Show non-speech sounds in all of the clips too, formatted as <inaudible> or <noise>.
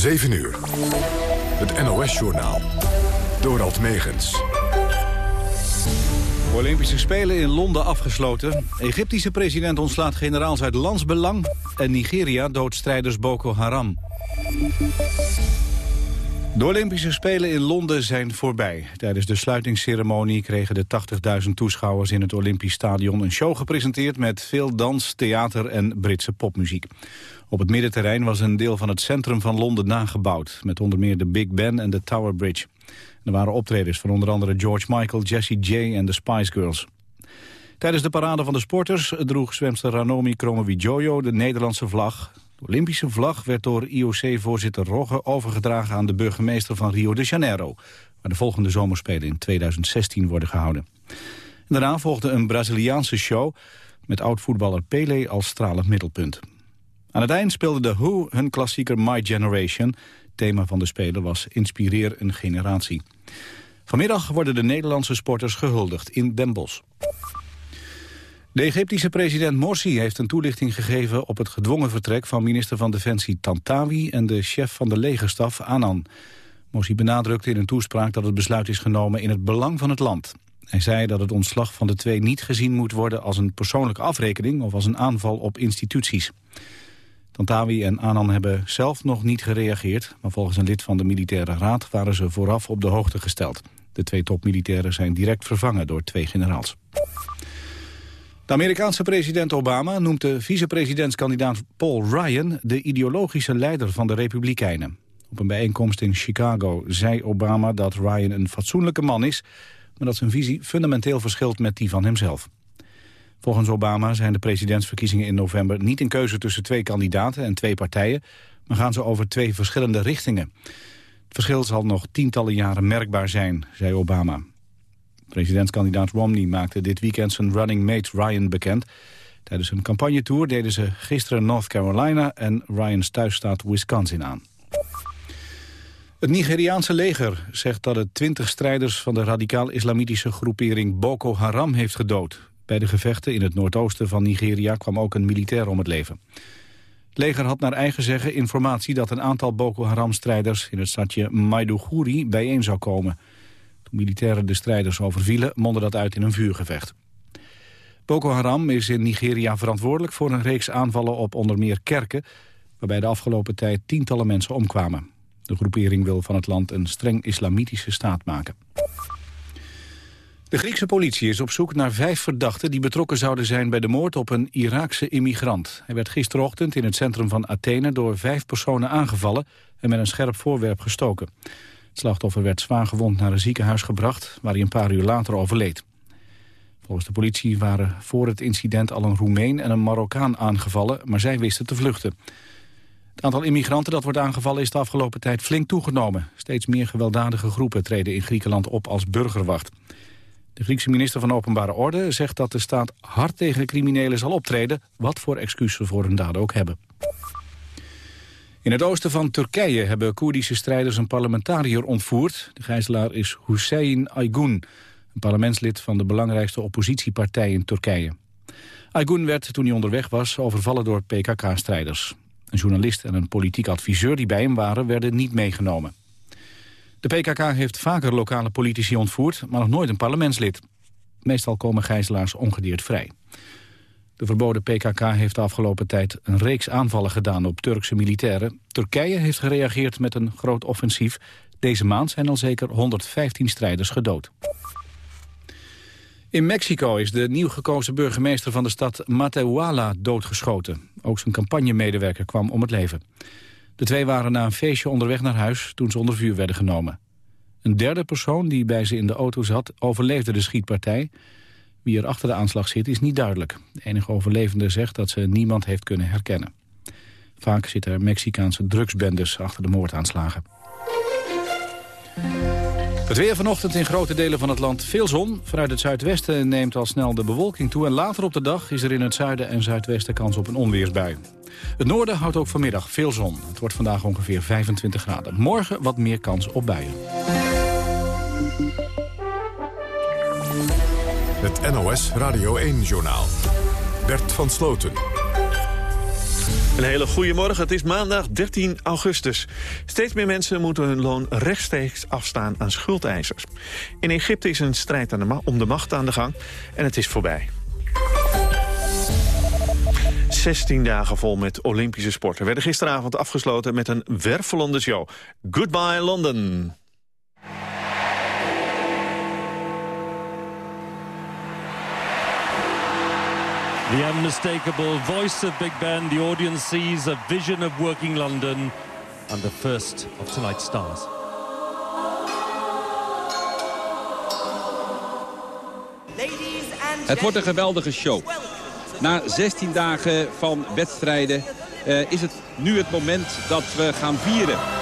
7 uur. Het NOS-journaal. Dorald Megens. Olympische Spelen in Londen afgesloten. Egyptische president ontslaat generaals uit landsbelang. En Nigeria doodt strijders Boko Haram. De Olympische Spelen in Londen zijn voorbij. Tijdens de sluitingsceremonie kregen de 80.000 toeschouwers in het Olympisch Stadion een show gepresenteerd met veel dans, theater en Britse popmuziek. Op het middenterrein was een deel van het centrum van Londen nagebouwd, met onder meer de Big Ben en de Tower Bridge. Er waren optredens van onder andere George Michael, Jessie J en de Spice Girls. Tijdens de parade van de sporters droeg zwemster Ranomi Kromowidjojo de Nederlandse vlag. De Olympische vlag werd door IOC-voorzitter Rogge overgedragen aan de burgemeester van Rio de Janeiro, waar de volgende zomerspelen in 2016 worden gehouden. daarna volgde een Braziliaanse show met oud-voetballer Pele als stralend middelpunt. Aan het eind speelde de Who hun klassieker My Generation. thema van de Spelen was Inspireer een generatie. Vanmiddag worden de Nederlandse sporters gehuldigd in Den Bosch. De Egyptische president Morsi heeft een toelichting gegeven op het gedwongen vertrek van minister van Defensie Tantawi en de chef van de legerstaf Anan. Morsi benadrukte in een toespraak dat het besluit is genomen in het belang van het land. Hij zei dat het ontslag van de twee niet gezien moet worden als een persoonlijke afrekening of als een aanval op instituties. Tantawi en Anan hebben zelf nog niet gereageerd... maar volgens een lid van de militaire raad waren ze vooraf op de hoogte gesteld. De twee topmilitairen zijn direct vervangen door twee generaals. De Amerikaanse president Obama noemt de vicepresidentskandidaat Paul Ryan... de ideologische leider van de Republikeinen. Op een bijeenkomst in Chicago zei Obama dat Ryan een fatsoenlijke man is... maar dat zijn visie fundamenteel verschilt met die van hemzelf. Volgens Obama zijn de presidentsverkiezingen in november niet een keuze tussen twee kandidaten en twee partijen, maar gaan ze over twee verschillende richtingen. Het verschil zal nog tientallen jaren merkbaar zijn, zei Obama. Presidentskandidaat Romney maakte dit weekend zijn running mate Ryan bekend. Tijdens een campagnetour deden ze gisteren North Carolina en Ryan's thuisstaat Wisconsin aan. Het Nigeriaanse leger zegt dat het twintig strijders van de radicaal-islamitische groepering Boko Haram heeft gedood. Bij de gevechten in het noordoosten van Nigeria kwam ook een militair om het leven. Het leger had naar eigen zeggen informatie dat een aantal Boko Haram-strijders in het stadje Maiduguri bijeen zou komen. Toen militairen de strijders overvielen, mondde dat uit in een vuurgevecht. Boko Haram is in Nigeria verantwoordelijk voor een reeks aanvallen op onder meer kerken, waarbij de afgelopen tijd tientallen mensen omkwamen. De groepering wil van het land een streng islamitische staat maken. De Griekse politie is op zoek naar vijf verdachten... die betrokken zouden zijn bij de moord op een Iraakse immigrant. Hij werd gisterochtend in het centrum van Athene... door vijf personen aangevallen en met een scherp voorwerp gestoken. Het slachtoffer werd zwaar gewond naar een ziekenhuis gebracht... waar hij een paar uur later overleed. Volgens de politie waren voor het incident al een Roemeen en een Marokkaan aangevallen... maar zij wisten te vluchten. Het aantal immigranten dat wordt aangevallen is de afgelopen tijd flink toegenomen. Steeds meer gewelddadige groepen treden in Griekenland op als burgerwacht. De Griekse minister van Openbare Orde zegt dat de staat hard tegen criminelen zal optreden, wat voor excuus ze voor hun daden ook hebben. In het oosten van Turkije hebben Koerdische strijders een parlementariër ontvoerd. De gijzelaar is Hussein Aygun, een parlementslid van de belangrijkste oppositiepartij in Turkije. Aygun werd toen hij onderweg was overvallen door PKK-strijders. Een journalist en een politiek adviseur die bij hem waren werden niet meegenomen. De PKK heeft vaker lokale politici ontvoerd, maar nog nooit een parlementslid. Meestal komen gijzelaars ongedeerd vrij. De verboden PKK heeft de afgelopen tijd een reeks aanvallen gedaan op Turkse militairen. Turkije heeft gereageerd met een groot offensief. Deze maand zijn al zeker 115 strijders gedood. In Mexico is de nieuw gekozen burgemeester van de stad Matehuala doodgeschoten. Ook zijn campagnemedewerker kwam om het leven. De twee waren na een feestje onderweg naar huis toen ze onder vuur werden genomen. Een derde persoon die bij ze in de auto zat overleefde de schietpartij. Wie er achter de aanslag zit is niet duidelijk. De enige overlevende zegt dat ze niemand heeft kunnen herkennen. Vaak zitten er Mexicaanse drugsbendes achter de moordaanslagen. Het weer vanochtend in grote delen van het land veel zon. Vanuit het zuidwesten neemt al snel de bewolking toe... en later op de dag is er in het zuiden en zuidwesten kans op een onweersbui. Het noorden houdt ook vanmiddag veel zon. Het wordt vandaag ongeveer 25 graden. Morgen wat meer kans op buien. Het NOS Radio 1-journaal. Bert van Sloten. Een hele goede morgen. Het is maandag 13 augustus. Steeds meer mensen moeten hun loon rechtstreeks afstaan aan schuldeisers. In Egypte is een strijd aan de om de macht aan de gang en het is voorbij. 16 dagen vol met Olympische sporten werden gisteravond afgesloten met een wervelende show. Goodbye London. The unmistakable voice of Big Ben, the audience sees a vision of working London and the first of tonight's stars. Het wordt een geweldige show. Na 16 dagen van wedstrijden uh, is het nu het moment dat we gaan vieren.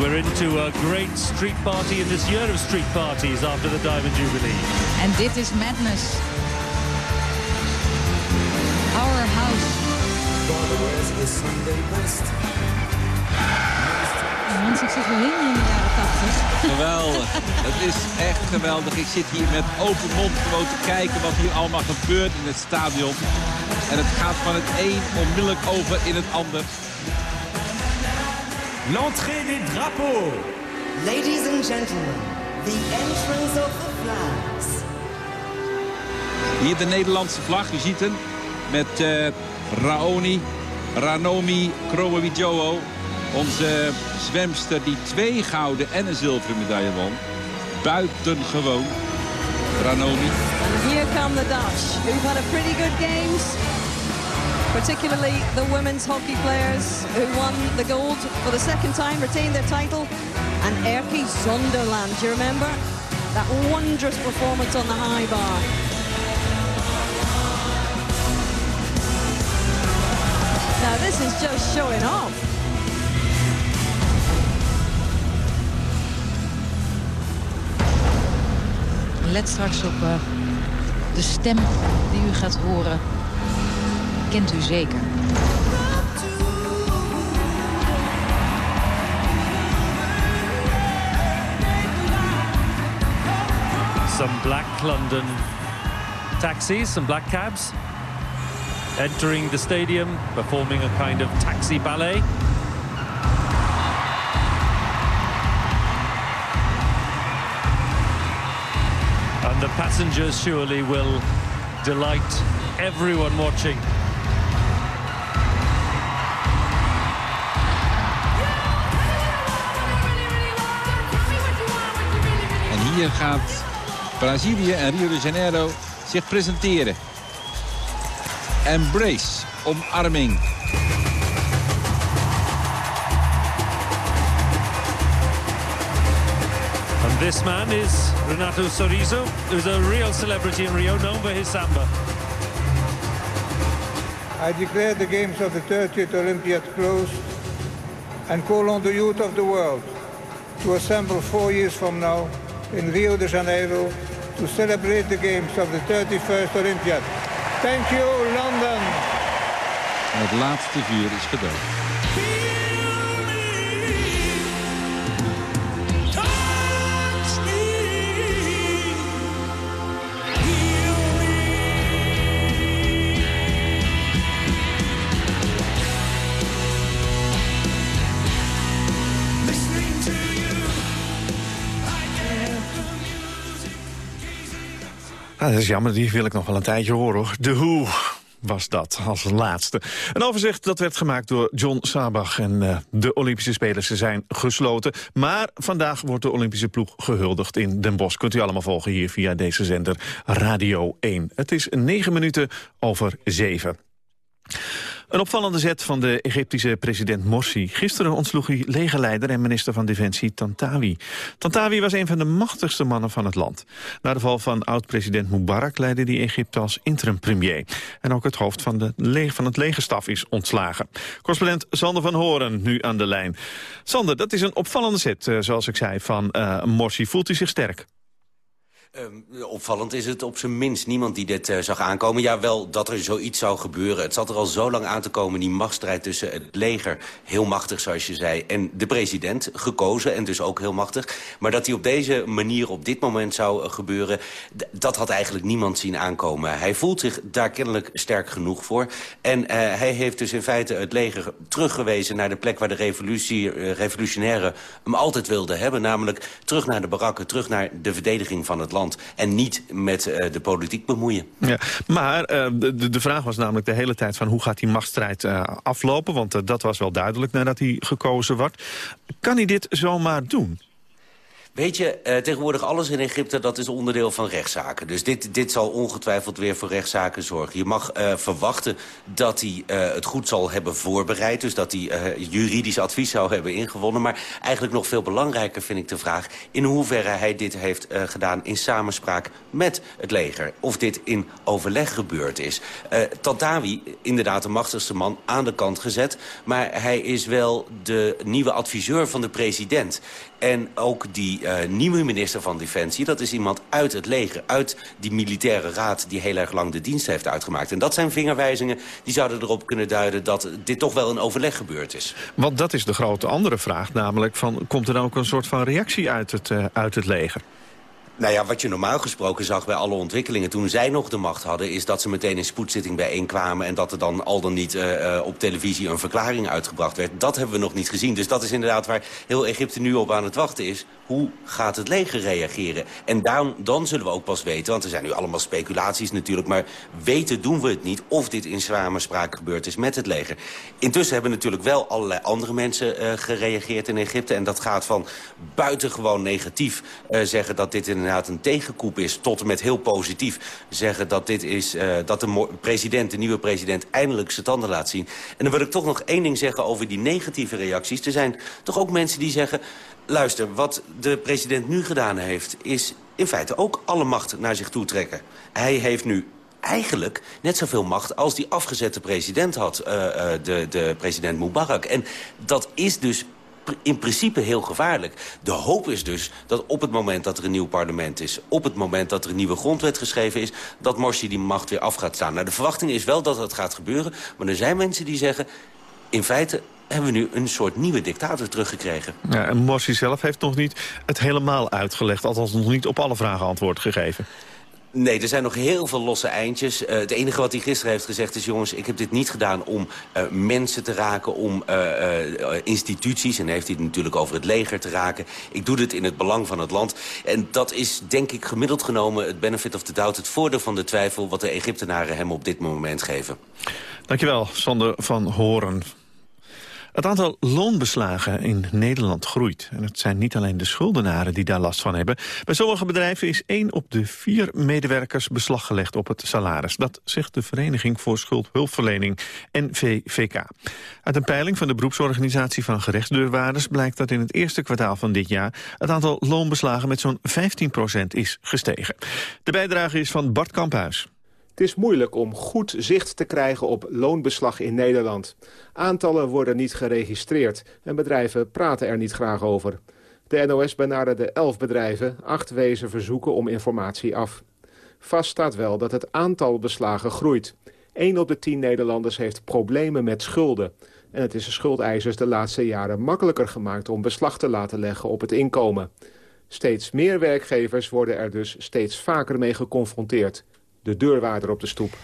We're into a great street party in this year of street parties after the Diamond Jubilee. En dit is Madness. Our House. Mensen, ik zit weer helemaal in de jaren 80. Geweldig. Het is echt geweldig. Ik zit hier met open mond gewoon te kijken wat hier allemaal gebeurt in het stadion. En het gaat van het een onmiddellijk over in het ander. L'entrée des drapeaux. Ladies and gentlemen, the entrance of the flags. Hier de Nederlandse vlag, u ziet hem. Met uh, Raoni, Ranomi Kromowidjojo. Onze zwemster die twee gouden en een zilveren medaille won. Buitengewoon. Ranomi. And here come the Dutch, who've had a pretty good games particularly the women's hockey players who won the gold for the second time, retained their title, and Erki Zonderland. Do you remember? That wondrous performance on the high bar. Now this is just showing off. Let straks op uh, de stem die u gaat horen kent u zeker. Some black London taxis, some black cabs entering the stadium, performing a kind of taxi ballet. And the passengers surely will delight everyone watching. Hier gaat Brazilië en Rio de Janeiro zich presenteren. Embrace, omarming. And this man is Renato Sorizo, who's a real celebrity in Rio, known for his samba. I declare the games of the 30th Olympiad closed and call on the youth of the world to assemble four years from now in Rio de Janeiro to celebrate the games of the 31st Olympiad. Thank you, London. Het laatste vuur is gedood. Dat is jammer, die wil ik nog wel een tijdje horen. Hoor. De Who was dat als laatste. Een overzicht dat werd gemaakt door John Sabach. En uh, de Olympische Spelers zijn gesloten. Maar vandaag wordt de Olympische ploeg gehuldigd in Den Bosch. Kunt u allemaal volgen hier via deze zender Radio 1. Het is negen minuten over zeven. Een opvallende zet van de Egyptische president Morsi. Gisteren ontsloeg hij legerleider en minister van Defensie Tantawi. Tantawi was een van de machtigste mannen van het land. Na de val van oud-president Mubarak leidde hij Egypte als interim-premier. En ook het hoofd van, de van het legerstaf is ontslagen. Correspondent Sander van Horen nu aan de lijn. Sander, dat is een opvallende zet, eh, zoals ik zei, van uh, Morsi. Voelt u zich sterk? Um, opvallend is het op zijn minst niemand die dit uh, zag aankomen. Ja, wel dat er zoiets zou gebeuren. Het zat er al zo lang aan te komen, die machtsstrijd tussen het leger... heel machtig, zoals je zei, en de president, gekozen en dus ook heel machtig. Maar dat die op deze manier op dit moment zou uh, gebeuren... dat had eigenlijk niemand zien aankomen. Hij voelt zich daar kennelijk sterk genoeg voor. En uh, hij heeft dus in feite het leger teruggewezen... naar de plek waar de revolutie, revolutionairen hem altijd wilden hebben. Namelijk terug naar de barakken, terug naar de verdediging van het land en niet met uh, de politiek bemoeien. Ja, maar uh, de, de vraag was namelijk de hele tijd van hoe gaat die machtsstrijd uh, aflopen? Want dat was wel duidelijk nadat hij gekozen wordt. Kan hij dit zomaar doen? Weet je, uh, tegenwoordig alles in Egypte dat is onderdeel van rechtszaken. Dus dit, dit zal ongetwijfeld weer voor rechtszaken zorgen. Je mag uh, verwachten dat hij uh, het goed zal hebben voorbereid. Dus dat hij juridisch advies zou hebben ingewonnen. Maar eigenlijk nog veel belangrijker vind ik de vraag... in hoeverre hij dit heeft gedaan in samenspraak met het leger. Of dit in overleg gebeurd is. Tantawi, inderdaad de machtigste man, aan de kant gezet. Maar hij is wel de nieuwe adviseur van de president. En ook die uh, nieuwe minister van Defensie, dat is iemand uit het leger... uit die militaire raad die heel erg lang de dienst heeft uitgemaakt. En dat zijn vingerwijzingen die zouden erop kunnen duiden... dat dit toch wel een overleg gebeurd is. Want dat is de grote andere vraag, namelijk... Van, komt er dan ook een soort van reactie uit het, uh, uit het leger? Nou ja, wat je normaal gesproken zag bij alle ontwikkelingen... toen zij nog de macht hadden, is dat ze meteen in spoedzitting bijeenkwamen... en dat er dan al dan niet uh, uh, op televisie een verklaring uitgebracht werd. Dat hebben we nog niet gezien. Dus dat is inderdaad waar heel Egypte nu op aan het wachten is. Hoe gaat het leger reageren? En dan, dan zullen we ook pas weten, want er zijn nu allemaal speculaties natuurlijk... maar weten doen we het niet of dit in samenspraak gebeurd is met het leger. Intussen hebben natuurlijk wel allerlei andere mensen uh, gereageerd in Egypte... en dat gaat van buitengewoon negatief zeggen dat dit in inderdaad een tegenkoep is... tot en met heel positief zeggen dat, dit is, uh, dat de president, de nieuwe president... eindelijk zijn tanden laat zien. En dan wil ik toch nog één ding zeggen over die negatieve reacties. Er zijn toch ook mensen die zeggen... luister, wat de president nu gedaan heeft... is in feite ook alle macht naar zich toe trekken. Hij heeft nu eigenlijk net zoveel macht als die afgezette president had, uh, uh, de, de president Mubarak. En dat is dus in principe heel gevaarlijk. De hoop is dus dat op het moment dat er een nieuw parlement is... op het moment dat er een nieuwe grondwet geschreven is... dat Morsi die macht weer af gaat staan. Nou, de verwachting is wel dat dat gaat gebeuren. Maar er zijn mensen die zeggen... in feite hebben we nu een soort nieuwe dictator teruggekregen. Ja, en Morsi zelf heeft nog niet het helemaal uitgelegd. Althans nog niet op alle vragen antwoord gegeven. Nee, er zijn nog heel veel losse eindjes. Uh, het enige wat hij gisteren heeft gezegd is... jongens, ik heb dit niet gedaan om uh, mensen te raken, om uh, instituties... en heeft hij het natuurlijk over het leger te raken. Ik doe dit in het belang van het land. En dat is, denk ik, gemiddeld genomen het benefit of the doubt... het voordeel van de twijfel wat de Egyptenaren hem op dit moment geven. Dankjewel, Sander van Horen. Het aantal loonbeslagen in Nederland groeit. En het zijn niet alleen de schuldenaren die daar last van hebben. Bij sommige bedrijven is één op de vier medewerkers beslag gelegd op het salaris. Dat zegt de Vereniging voor Schuldhulpverlening, NVVK. Uit een peiling van de beroepsorganisatie van gerechtsdeurwaarders... blijkt dat in het eerste kwartaal van dit jaar... het aantal loonbeslagen met zo'n 15% is gestegen. De bijdrage is van Bart Kamphuis. Het is moeilijk om goed zicht te krijgen op loonbeslag in Nederland. Aantallen worden niet geregistreerd en bedrijven praten er niet graag over. De NOS benaderde elf bedrijven, acht wezen verzoeken om informatie af. Vast staat wel dat het aantal beslagen groeit. 1 op de 10 Nederlanders heeft problemen met schulden. En het is de schuldeisers de laatste jaren makkelijker gemaakt om beslag te laten leggen op het inkomen. Steeds meer werkgevers worden er dus steeds vaker mee geconfronteerd de deurwaarder op de stoep.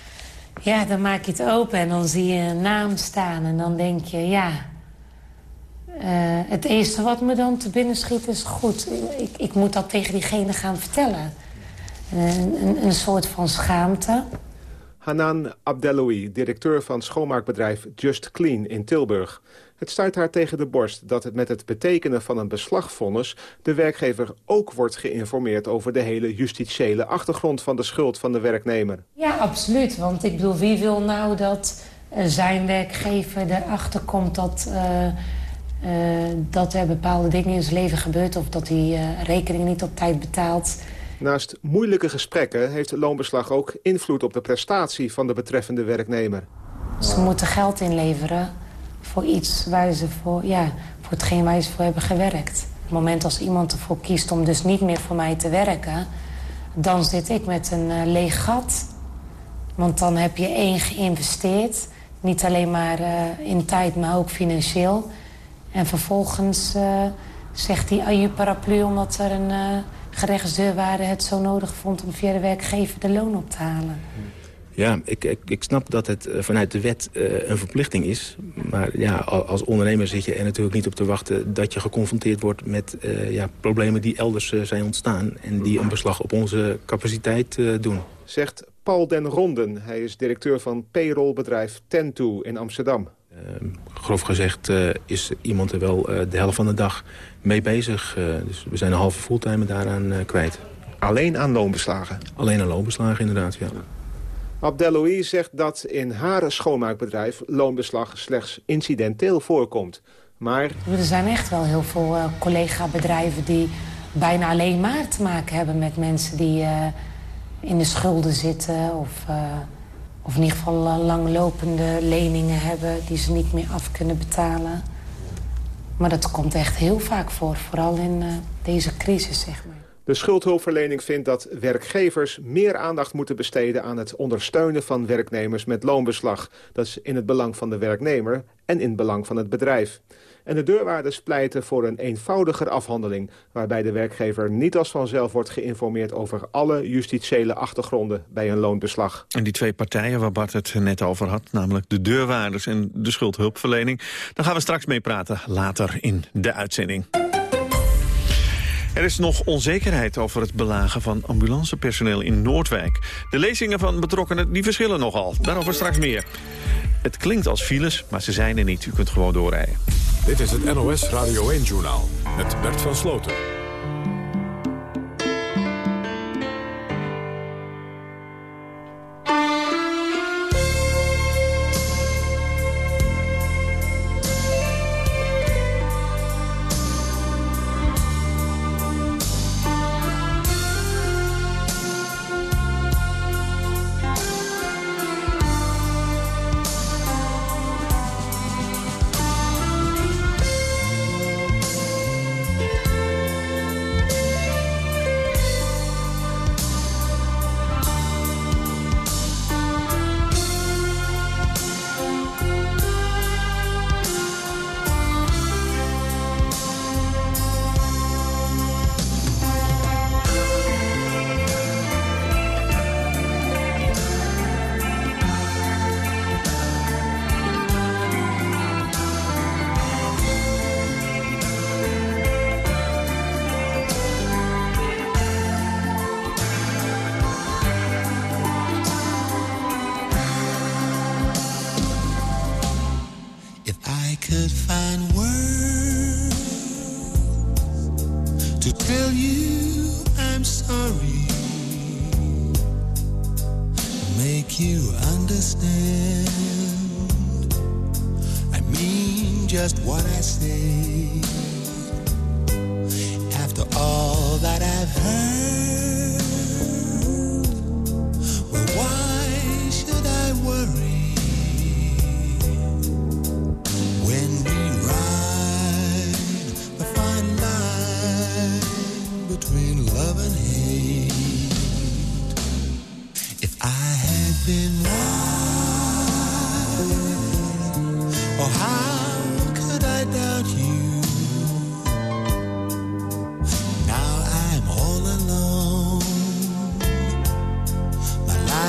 Ja, dan maak je het open en dan zie je een naam staan. En dan denk je, ja... Uh, het eerste wat me dan te binnen schiet is... goed, ik, ik moet dat tegen diegene gaan vertellen. Een, een, een soort van schaamte. Hanan Abdeloui, directeur van schoonmaakbedrijf Just Clean in Tilburg. Het stuit haar tegen de borst dat het met het betekenen van een beslagvonnis... de werkgever ook wordt geïnformeerd over de hele justitiële achtergrond van de schuld van de werknemer. Ja, absoluut. Want ik bedoel, wie wil nou dat uh, zijn werkgever erachter komt dat... Uh, uh, dat er bepaalde dingen in zijn leven gebeurt... of dat hij rekening niet op tijd betaalt... Naast moeilijke gesprekken heeft loonbeslag ook invloed op de prestatie van de betreffende werknemer. Ze moeten geld inleveren voor iets waar ze voor, ja, voor hetgeen waar ze voor hebben gewerkt. Op het moment als iemand ervoor kiest om dus niet meer voor mij te werken... dan zit ik met een uh, leeg gat. Want dan heb je één geïnvesteerd. Niet alleen maar uh, in tijd, maar ook financieel. En vervolgens uh, zegt die aju paraplu omdat er een gerechtsdeurwaarde het zo nodig vond... om via de werkgever de loon op te halen. Ja, ik, ik, ik snap dat het vanuit de wet uh, een verplichting is. Maar ja, als ondernemer zit je er natuurlijk niet op te wachten... dat je geconfronteerd wordt met uh, ja, problemen die elders uh, zijn ontstaan... en die een beslag op onze capaciteit doen. Zegt Paul den Ronden. Hij is directeur van payrollbedrijf Tentu in Amsterdam. Ehm, grof gezegd is iemand er wel de helft van de dag mee bezig. dus we zijn een halve fulltime daaraan kwijt. Alleen aan loonbeslagen? Alleen aan loonbeslagen, inderdaad, ja. Abdeloui zegt dat in haar schoonmaakbedrijf loonbeslag slechts incidenteel voorkomt. Maar... Er zijn echt wel heel veel uh, collega-bedrijven die bijna alleen maar te maken hebben met mensen die uh, in de schulden zitten. Of, uh, of in ieder geval langlopende leningen hebben die ze niet meer af kunnen betalen. Maar dat komt echt heel vaak voor, vooral in deze crisis, zeg maar. De schuldhulpverlening vindt dat werkgevers meer aandacht moeten besteden aan het ondersteunen van werknemers met loonbeslag. Dat is in het belang van de werknemer en in het belang van het bedrijf. En de deurwaarders pleiten voor een eenvoudiger afhandeling... waarbij de werkgever niet als vanzelf wordt geïnformeerd... over alle justitiële achtergronden bij een loonbeslag. En die twee partijen waar Bart het net over had... namelijk de deurwaarders en de schuldhulpverlening... daar gaan we straks mee praten later in de uitzending. Er is nog onzekerheid over het belagen van ambulancepersoneel in Noordwijk. De lezingen van betrokkenen die verschillen nogal. Daarover straks meer. Het klinkt als files, maar ze zijn er niet. U kunt gewoon doorrijden. Dit is het NOS Radio 1-journaal met Bert van Sloten.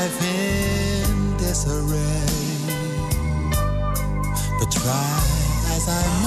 life in disarray. But try as I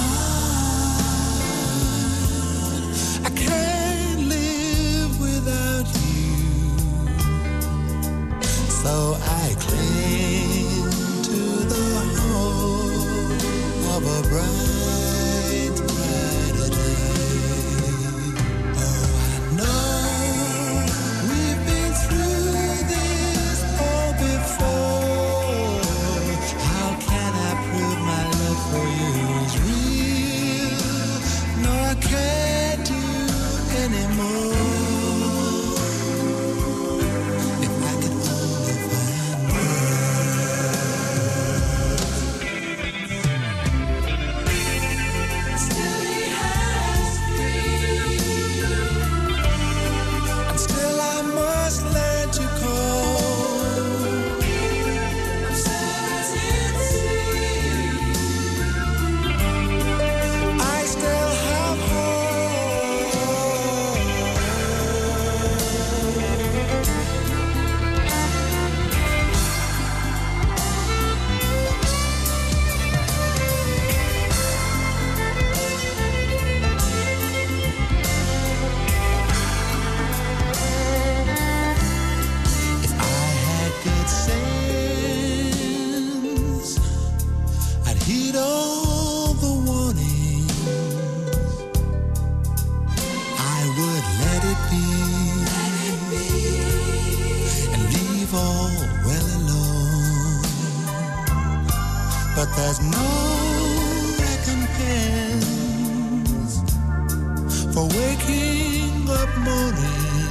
for waking up morning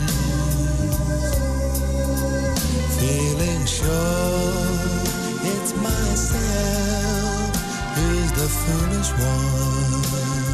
feeling sure it's myself who's the foolish one.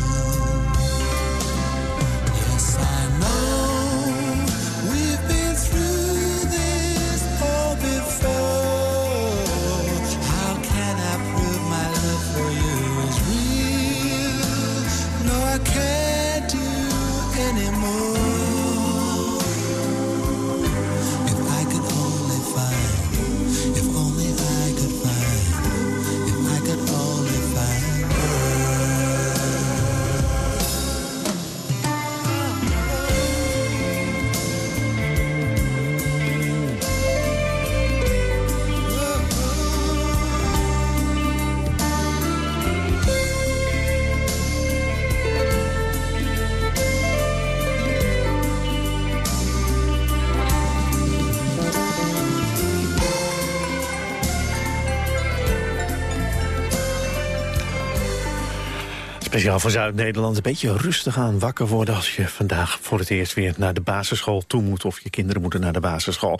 Voor Zuid-Nederland een beetje rustig aan wakker worden... als je vandaag voor het eerst weer naar de basisschool toe moet... of je kinderen moeten naar de basisschool.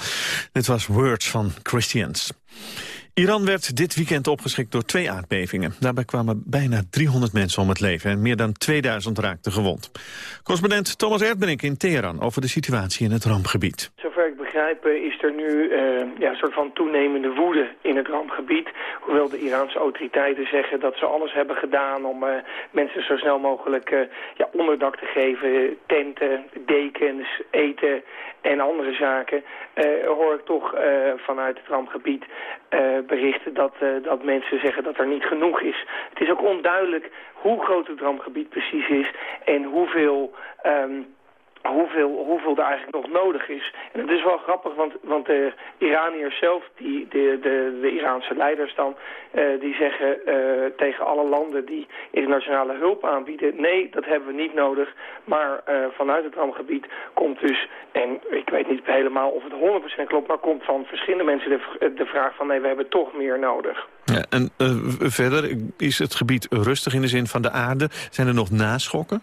Dit was Words van Christians. Iran werd dit weekend opgeschrikt door twee aardbevingen. Daarbij kwamen bijna 300 mensen om het leven en meer dan 2000 raakten gewond. Correspondent Thomas Erdbrink in Teheran over de situatie in het rampgebied. Zover ik begrijp eh, is er nu eh, ja, een soort van toenemende woede in het rampgebied. Hoewel de Iraanse autoriteiten zeggen dat ze alles hebben gedaan om eh, mensen zo snel mogelijk ja, onderdak te geven. Tenten, dekens, eten en andere zaken. eh, hoor ik toch eh, vanuit het rampgebied eh, berichten dat, dat mensen zeggen dat er niet genoeg is. Het is ook onduidelijk hoe groot het rampgebied precies is en hoeveel... ehm, hoeveel, hoeveel er eigenlijk nog nodig is. En het is wel grappig, want, want de Iraniërs zelf, die, de, de, de Iraanse leiders dan, eh, die zeggen eh, tegen alle landen die internationale hulp aanbieden, nee, dat hebben we niet nodig. Maar eh, vanuit het rampgebied komt dus, en ik weet niet helemaal of het 100% klopt, maar komt van verschillende mensen de, de vraag van nee, we hebben toch meer nodig. Ja, en verder is het gebied rustig in de zin van de aarde. Zijn er nog naschokken?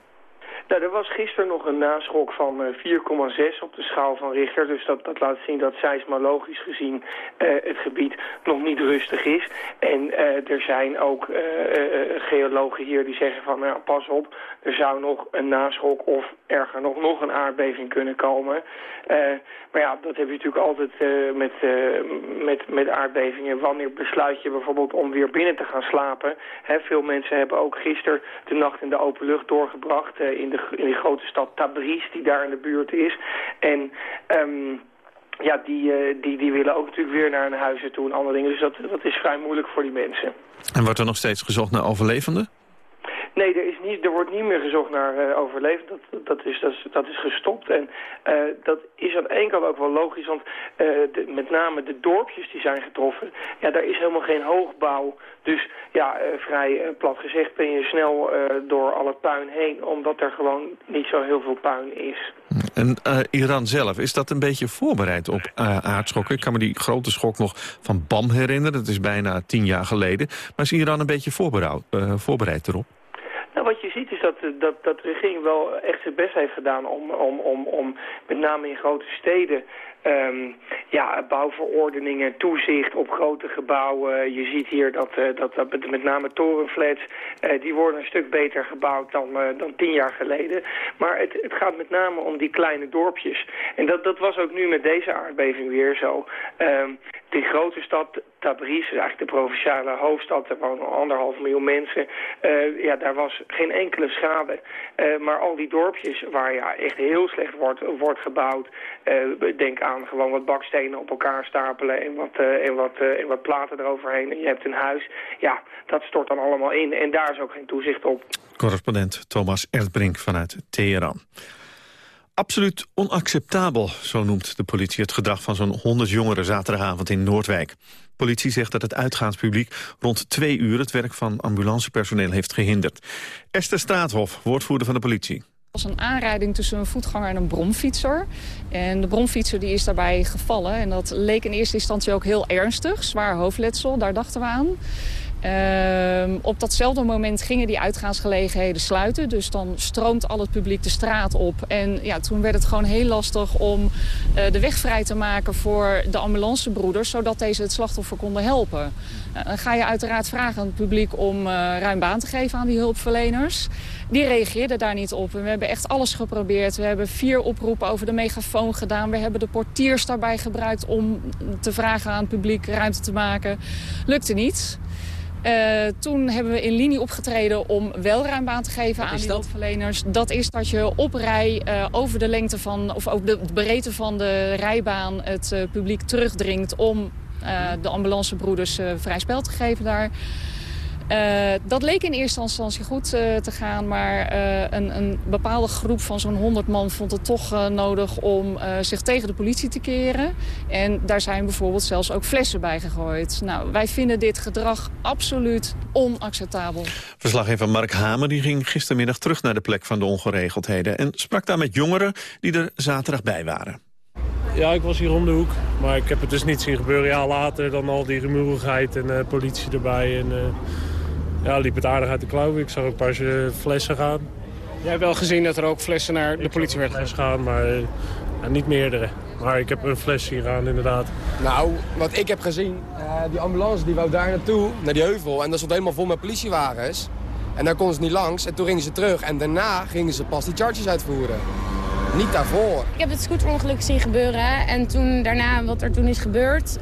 Nou, er was gisteren nog een naschok van eh, 4,6 op de schaal van Richter. Dus dat, laat zien dat seismologisch gezien eh, het gebied nog niet rustig is. En eh, er zijn ook eh, eh, geologen hier die zeggen van, nou, pas op, er zou nog een naschok of erger nog, nog een aardbeving kunnen komen. Eh, maar ja, dat heb je natuurlijk altijd eh, met, eh, met, met aardbevingen. Wanneer besluit je bijvoorbeeld om weer binnen te gaan slapen? Hè, veel mensen hebben ook gisteren de nacht in de open lucht doorgebracht eh, in, de, in die grote stad Tabriz die daar in de buurt is. En... ehm, ja, die, eh, die, die willen ook natuurlijk weer naar hun huizen toe en andere dingen. Dus dat, dat is vrij moeilijk voor die mensen. En wordt er nog steeds gezocht naar overlevenden? Nee, er, is niet, er wordt niet meer gezocht naar uh, overlevend. Dat, dat, is, dat, is, dat is gestopt. En uh, dat is aan ene kant ook wel logisch, want de, met name de dorpjes die zijn getroffen, ja, daar is helemaal geen hoogbouw. Dus ja, vrij plat gezegd ben je snel door al het puin heen, omdat er gewoon niet zo heel veel puin is. En Iran zelf, is dat een beetje voorbereid op aardschokken? Ik kan me die grote schok nog van BAM herinneren, dat is bijna tien jaar geleden. Maar is Iran een beetje voorbereid, voorbereid erop? Nou, wat je ziet is dat, dat, dat de regering wel echt zijn best heeft gedaan om, om, om, om met name in grote steden Um, ja, bouwverordeningen, toezicht op grote gebouwen. Je ziet hier dat, uh, dat, dat met name torenflats, uh, die worden een stuk beter gebouwd dan, dan tien jaar geleden. Maar het, het gaat met name om die kleine dorpjes. En dat, dat was ook nu met deze aardbeving weer zo. Um, die grote stad Tabriz, eigenlijk de provinciale hoofdstad, er wonen anderhalf miljoen mensen. Uh, ja, daar was geen enkele schade. Uh, maar al die dorpjes waar ja, echt heel slecht wordt, wordt gebouwd, uh, denk aan gewoon wat bakstenen op elkaar stapelen en wat, en, wat, en wat platen eroverheen. En je hebt een huis, ja, dat stort dan allemaal in en daar is ook geen toezicht op. Correspondent Thomas Erdbrink vanuit Teheran. Absoluut onacceptabel, zo noemt de politie het gedrag van zo'n 100 jongeren zaterdagavond in Noordwijk. Politie zegt dat het uitgaanspubliek rond twee uur het werk van ambulancepersoneel heeft gehinderd. Esther Straathof, woordvoerder van de politie. Het was een aanrijding tussen een voetganger en een bromfietser. En de bromfietser die is daarbij gevallen. En dat leek in eerste instantie ook heel ernstig, zwaar hoofdletsel, daar dachten we aan. Ehm, op datzelfde moment gingen die uitgaansgelegenheden sluiten. Dus dan stroomt al het publiek de straat op. En ja, toen werd het gewoon heel lastig om eh, de weg vrij te maken voor de ambulancebroeders... zodat deze het slachtoffer konden helpen. Nou, dan ga je uiteraard vragen aan het publiek om eh, ruim baan te geven aan die hulpverleners. Die reageerden daar niet op. En we hebben echt alles geprobeerd. We hebben vier oproepen over de megafoon gedaan. We hebben de portiers daarbij gebruikt om te vragen aan het publiek ruimte te maken. Lukte niet. Uh, toen hebben we in linie opgetreden om wel ruim baan te geven aan die hulpverleners. Dat is dat je op rij uh, over de lengte van, of ook de breedte van de rijbaan het uh, publiek terugdringt om de ambulancebroeders vrij spel te geven daar. Uh, dat leek in eerste instantie goed uh, te gaan, maar uh, een, een, bepaalde groep van zo'n 100 man vond het toch nodig om zich tegen de politie te keren. En daar zijn bijvoorbeeld zelfs ook flessen bij gegooid. Nou, wij vinden dit gedrag absoluut onacceptabel. Verslaggever Mark Hamer die ging gistermiddag terug naar de plek van de ongeregeldheden en sprak daar met jongeren die er zaterdag bij waren. Ja, ik was hier om de hoek. Maar ik heb het dus niet zien gebeuren. Ja, later dan al die rumoerigheid en uh, politie erbij. En, uh, ja, liep het aardig uit de klauwen. Ik zag ook een paar flessen gaan. Jij hebt wel gezien dat er ook flessen naar de politie werden gaan, maar ja, niet meerdere. Maar ik heb een fles zien gaan, inderdaad. Nou, wat ik heb gezien, die ambulance die wou daar naartoe, naar die heuvel. En dat stond helemaal vol met politiewagens. En daar konden ze niet langs. En toen gingen ze terug. En daarna gingen ze pas die charges uitvoeren. Niet daarvoor. Ik heb het scooterongeluk zien gebeuren. En toen daarna, wat er toen is gebeurd...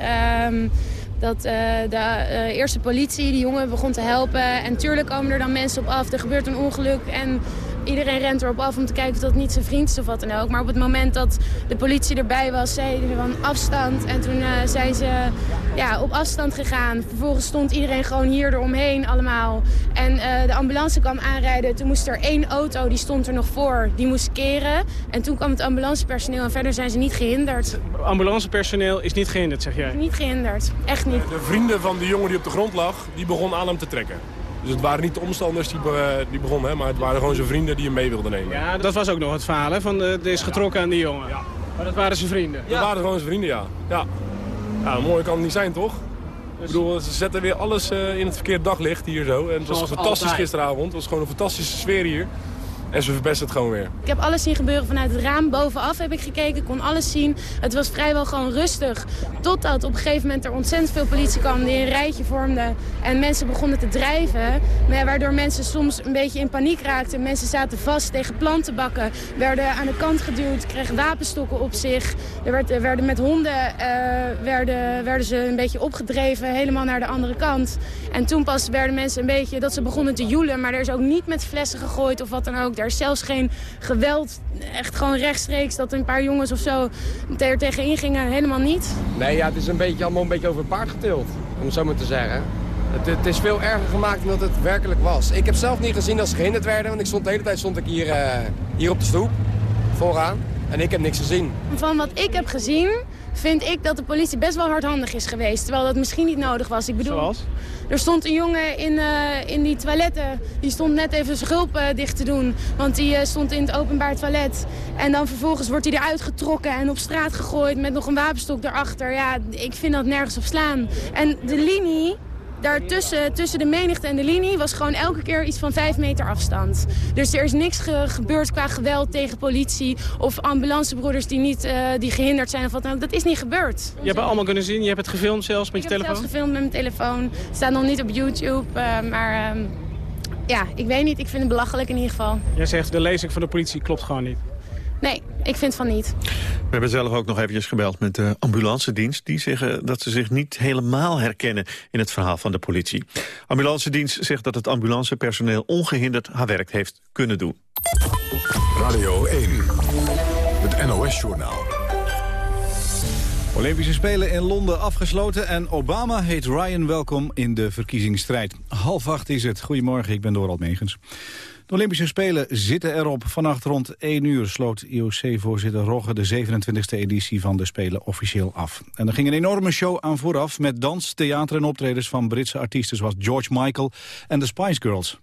Um, dat uh, de uh, eerste politie die jongen begon te helpen. En tuurlijk komen er dan mensen op af. Er gebeurt een ongeluk en iedereen rent erop af om te kijken of dat niet zijn vriend is of wat dan ook. Maar op het moment dat de politie erbij was, zeiden ze van afstand. En toen uh, zijn ze ja, op afstand gegaan. Vervolgens stond iedereen gewoon hier eromheen allemaal. En uh, de ambulance kwam aanrijden. Toen moest er één auto, die stond er nog voor, die moest keren. En toen kwam het ambulancepersoneel en verder zijn ze niet gehinderd. Het ambulancepersoneel is niet gehinderd, zeg jij? Niet gehinderd, echt niet. De vrienden van de jongen die op de grond lag, die begonnen aan hem te trekken. Dus het waren niet de omstanders die, be die begonnen, maar het waren gewoon zijn vrienden die hem mee wilden nemen. Ja, dat was ook nog het verhaal, hè? Van, uh, er is getrokken aan die jongen. Ja. Maar dat waren zijn vrienden? Dat waren gewoon zijn vrienden, ja. Ja, ja mooi kan het niet zijn, toch? Dus... Ik bedoel, ze zetten weer alles uh, in het verkeerde daglicht hier zo. En het was fantastisch altijd. gisteravond. Het was gewoon een fantastische sfeer hier. En ze verpesten het gewoon weer. Ik heb alles zien gebeuren vanuit het raam. Bovenaf heb ik gekeken, kon alles zien. Het was vrijwel gewoon rustig. Totdat op een gegeven moment er ontzettend veel politie kwam die een rijtje vormden. En mensen begonnen te drijven. Waardoor mensen soms een beetje in paniek raakten. Mensen zaten vast tegen plantenbakken. Werden aan de kant geduwd, kregen wapenstokken op zich. Er werd, er werden met honden uh, werden, werden ze een beetje opgedreven. Helemaal naar de andere kant. En toen pas werden mensen een beetje dat ze begonnen te joelen. Maar er is ook niet met flessen gegooid of wat dan ook. Er is zelfs geen geweld, echt gewoon rechtstreeks dat een paar jongens of zo er tegenin gingen. Helemaal niet. Nee, ja, het is een beetje, allemaal een beetje over het paard getild, om het zo maar te zeggen. Het, het, is veel erger gemaakt dan dat het werkelijk was. Ik heb zelf niet gezien dat ze gehinderd werden, want ik stond de hele tijd stond ik hier, uh, hier op de stoep, vooraan. En ik heb niks gezien. Van wat ik heb gezien, vind ik dat de politie best wel hardhandig is geweest. Terwijl dat misschien niet nodig was. Ik bedoel, Zoals? Er stond een jongen in, uh, in die toiletten. Die stond net even zijn gulp uh, dicht te doen. Want die uh, stond in het openbaar toilet. En dan vervolgens wordt hij eruit getrokken en op straat gegooid met nog een wapenstok erachter. Ja, ik vind dat nergens op slaan. En de linie daartussen, tussen de menigte en de linie, was gewoon elke keer iets van vijf meter afstand. Dus er is niks ge gebeurd qua geweld tegen politie of ambulancebroeders die, niet, uh, die gehinderd zijn of wat dan ook. Dat is niet gebeurd. Je hebt het allemaal kunnen zien? Je hebt het gefilmd zelfs met ik je telefoon? Ik heb het zelfs gefilmd met mijn telefoon. Het staat nog niet op YouTube, uh, maar uh, ja, ik weet niet. Ik vind het belachelijk in ieder geval. Jij zegt de lezing van de politie klopt gewoon niet. Nee, ik vind van niet. We hebben zelf ook nog eventjes gebeld met de ambulancedienst. Die zeggen dat ze zich niet helemaal herkennen in het verhaal van de politie. Ambulancedienst zegt dat het ambulancepersoneel ongehinderd haar werk heeft kunnen doen. Radio 1, het NOS-journaal. Olympische Spelen in Londen afgesloten en Obama heet Ryan welkom in de verkiezingsstrijd. Half acht is het. Goedemorgen, ik ben Dorald Megens. De Olympische Spelen zitten erop. Vannacht rond 1 uur sloot IOC-voorzitter Rogge de 27e editie van de Spelen officieel af. En er ging een enorme show aan vooraf met dans, theater en optredens van Britse artiesten zoals George Michael en de Spice Girls.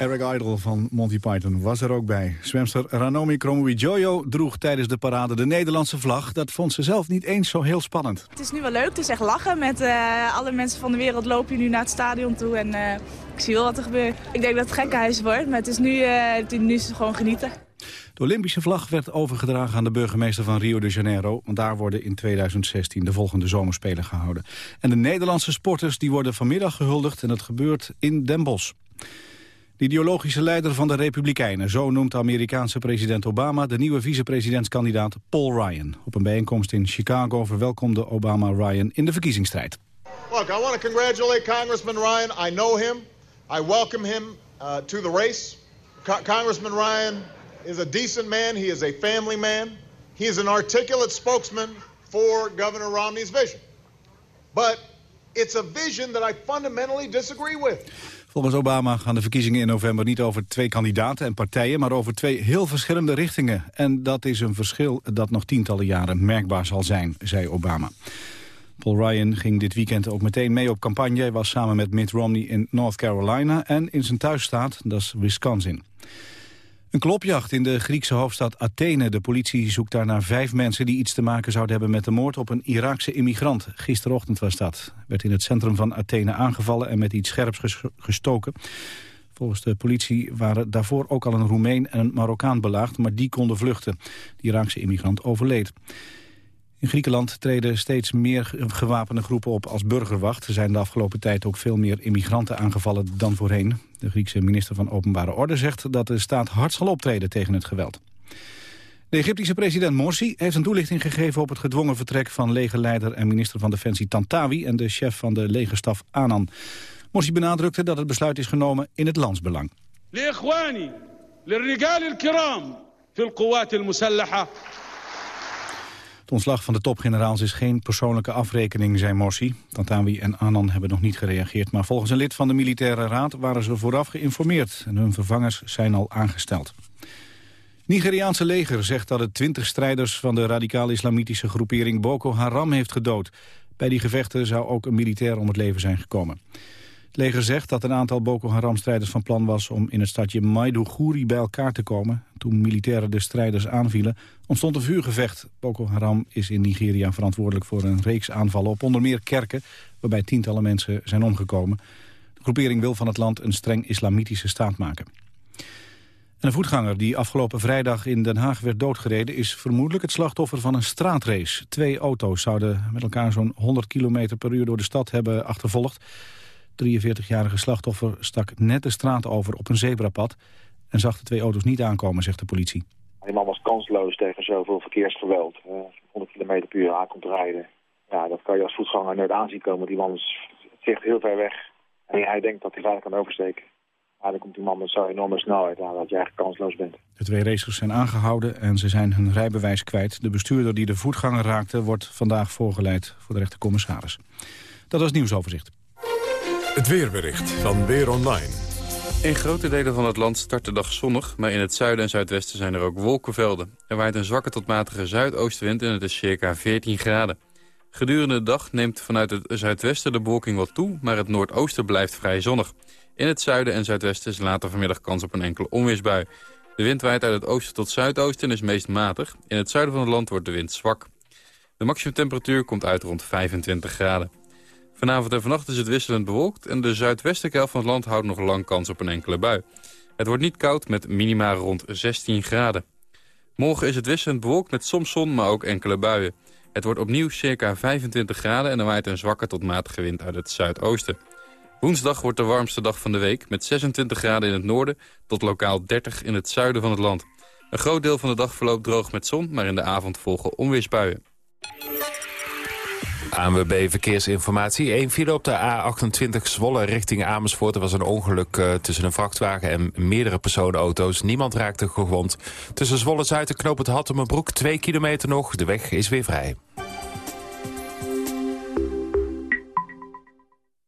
Eric Idle van Monty Python was er ook bij. Zwemster Ranomi Kromowidjojo droeg tijdens de parade de Nederlandse vlag. Dat vond ze zelf niet eens zo heel spannend. Het is nu wel leuk, het is echt lachen. Met uh, alle mensen van de wereld lopen nu naar het stadion toe en uh, ik zie wel wat er gebeurt. Ik denk dat het gekkenhuis wordt, maar het is nu, uh, nu is het gewoon genieten. De Olympische vlag werd overgedragen aan de burgemeester van Rio de Janeiro. Want daar worden in 2016 de volgende zomerspelen gehouden. En de Nederlandse sporters die worden vanmiddag gehuldigd en dat gebeurt in Den Bosch. De ideologische leider van de Republikeinen, zo noemt de Amerikaanse president Obama de nieuwe vicepresidentskandidaat Paul Ryan. Op een bijeenkomst in Chicago verwelkomde Obama Ryan in de verkiezingsstrijd. Look, I want to congratulate Congressman Ryan. I know him. I welcome him uh, to the race. Co Congressman Ryan is a decent man. He is a family man. He is an articulate spokesman for Governor Romney's vision. But it's a vision that I fundamentally disagree with. Volgens Obama gaan de verkiezingen in november niet over twee kandidaten en partijen, maar over twee heel verschillende richtingen. En dat is een verschil dat nog tientallen jaren merkbaar zal zijn, zei Obama. Paul Ryan ging dit weekend ook meteen mee op campagne. Hij was samen met Mitt Romney in North Carolina en in zijn thuisstaat, dat is Wisconsin. Een klopjacht in de Griekse hoofdstad Athene. De politie zoekt daar naar vijf mensen die iets te maken zouden hebben met de moord op een Iraakse immigrant. Gisterochtend was dat. Werd in het centrum van Athene aangevallen en met iets scherps gestoken. Volgens de politie waren daarvoor ook al een Roemeen en een Marokkaan belaagd, maar die konden vluchten. De Iraakse immigrant overleed. In Griekenland treden steeds meer gewapende groepen op als burgerwacht. Er zijn de afgelopen tijd ook veel meer immigranten aangevallen dan voorheen. De Griekse minister van Openbare Orde zegt dat de staat hard zal optreden tegen het geweld. De Egyptische president Morsi heeft een toelichting gegeven op het gedwongen vertrek van legerleider en minister van Defensie Tantawi en de chef van de legerstaf Anan. Morsi benadrukte dat het besluit is genomen in het landsbelang. Het ontslag van de topgeneraals is geen persoonlijke afrekening, zei Morsi. Tantawi en Anan hebben nog niet gereageerd. Maar volgens een lid van de militaire raad waren ze vooraf geïnformeerd. En hun vervangers zijn al aangesteld. Nigeriaanse leger zegt dat het twintig strijders van de radicaal-islamitische groepering Boko Haram heeft gedood. Bij die gevechten zou ook een militair om het leven zijn gekomen. Leger zegt dat een aantal Boko Haram-strijders van plan was om in het stadje Maiduguri bij elkaar te komen. Toen militairen de strijders aanvielen, ontstond een vuurgevecht. Boko Haram is in Nigeria verantwoordelijk voor een reeks aanvallen op onder meer kerken, waarbij tientallen mensen zijn omgekomen. De groepering wil van het land een streng islamitische staat maken. En een voetganger die afgelopen vrijdag in Den Haag werd doodgereden... is vermoedelijk het slachtoffer van een straatrace. Twee auto's zouden met elkaar zo'n 100 km per uur door de stad hebben achtervolgd. 43-jarige slachtoffer stak net de straat over op een zebrapad... en zag de twee auto's niet aankomen, zegt de politie. Die man was kansloos tegen zoveel verkeersgeweld. Uh, 100 km per uur aankomt rijden. Ja, dat kan je als voetganger nooit aanzien komen. Die man zicht heel ver weg. En hij denkt dat hij veilig kan oversteken. Maar dan komt die man met zo'n enorme snelheid aan dat je eigenlijk kansloos bent. De twee racers zijn aangehouden en ze zijn hun rijbewijs kwijt. De bestuurder die de voetganger raakte wordt vandaag voorgeleid voor de rechtercommissaris. Dat was het nieuwsoverzicht. Het weerbericht van Weer Online. In grote delen van het land start de dag zonnig, maar in het zuiden en zuidwesten zijn er ook wolkenvelden. Er waait een zwakke tot matige zuidoostenwind en het is circa 14 graden. Gedurende de dag neemt vanuit het zuidwesten de bewolking wat toe, maar het noordoosten blijft vrij zonnig. In het zuiden en zuidwesten is later vanmiddag kans op een enkele onweersbui. De wind waait uit het oosten tot zuidoosten en is meest matig. In het zuiden van het land wordt de wind zwak. De maximumtemperatuur komt uit rond 25 graden. Vanavond en vannacht is het wisselend bewolkt... en de zuidwestelijke helft van het land houdt nog lang kans op een enkele bui. Het wordt niet koud met minima rond 16 graden. Morgen is het wisselend bewolkt met soms zon, maar ook enkele buien. Het wordt opnieuw circa 25 graden en er waait een zwakke tot matige wind uit het zuidoosten. Woensdag wordt de warmste dag van de week met 26 graden in het noorden tot lokaal 30 in het zuiden van het land. Een groot deel van de dag verloopt droog met zon, maar in de avond volgen onweersbuien. ANWB Verkeersinformatie. Eén file op de A28 Zwolle richting Amersfoort. Er was een ongeluk uh, tussen een vrachtwagen en meerdere personenauto's. Niemand raakte gewond. Tussen Zwolle-Zuid en Knoop het Hattemerbroek. Twee kilometer nog. De weg is weer vrij.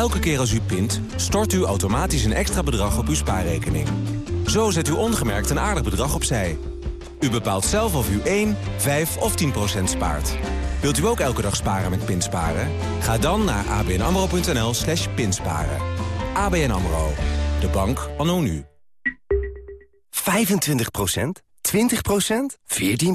Elke keer als u pint, stort u automatisch een extra bedrag op uw spaarrekening. Zo zet u ongemerkt een aardig bedrag opzij. U bepaalt zelf of u 1, 5 of 10 procent spaart. Wilt u ook elke dag sparen met pinsparen? Ga dan naar abnamro.nl slash pinsparen. ABN AMRO. De bank anno nu. 25% 20% 14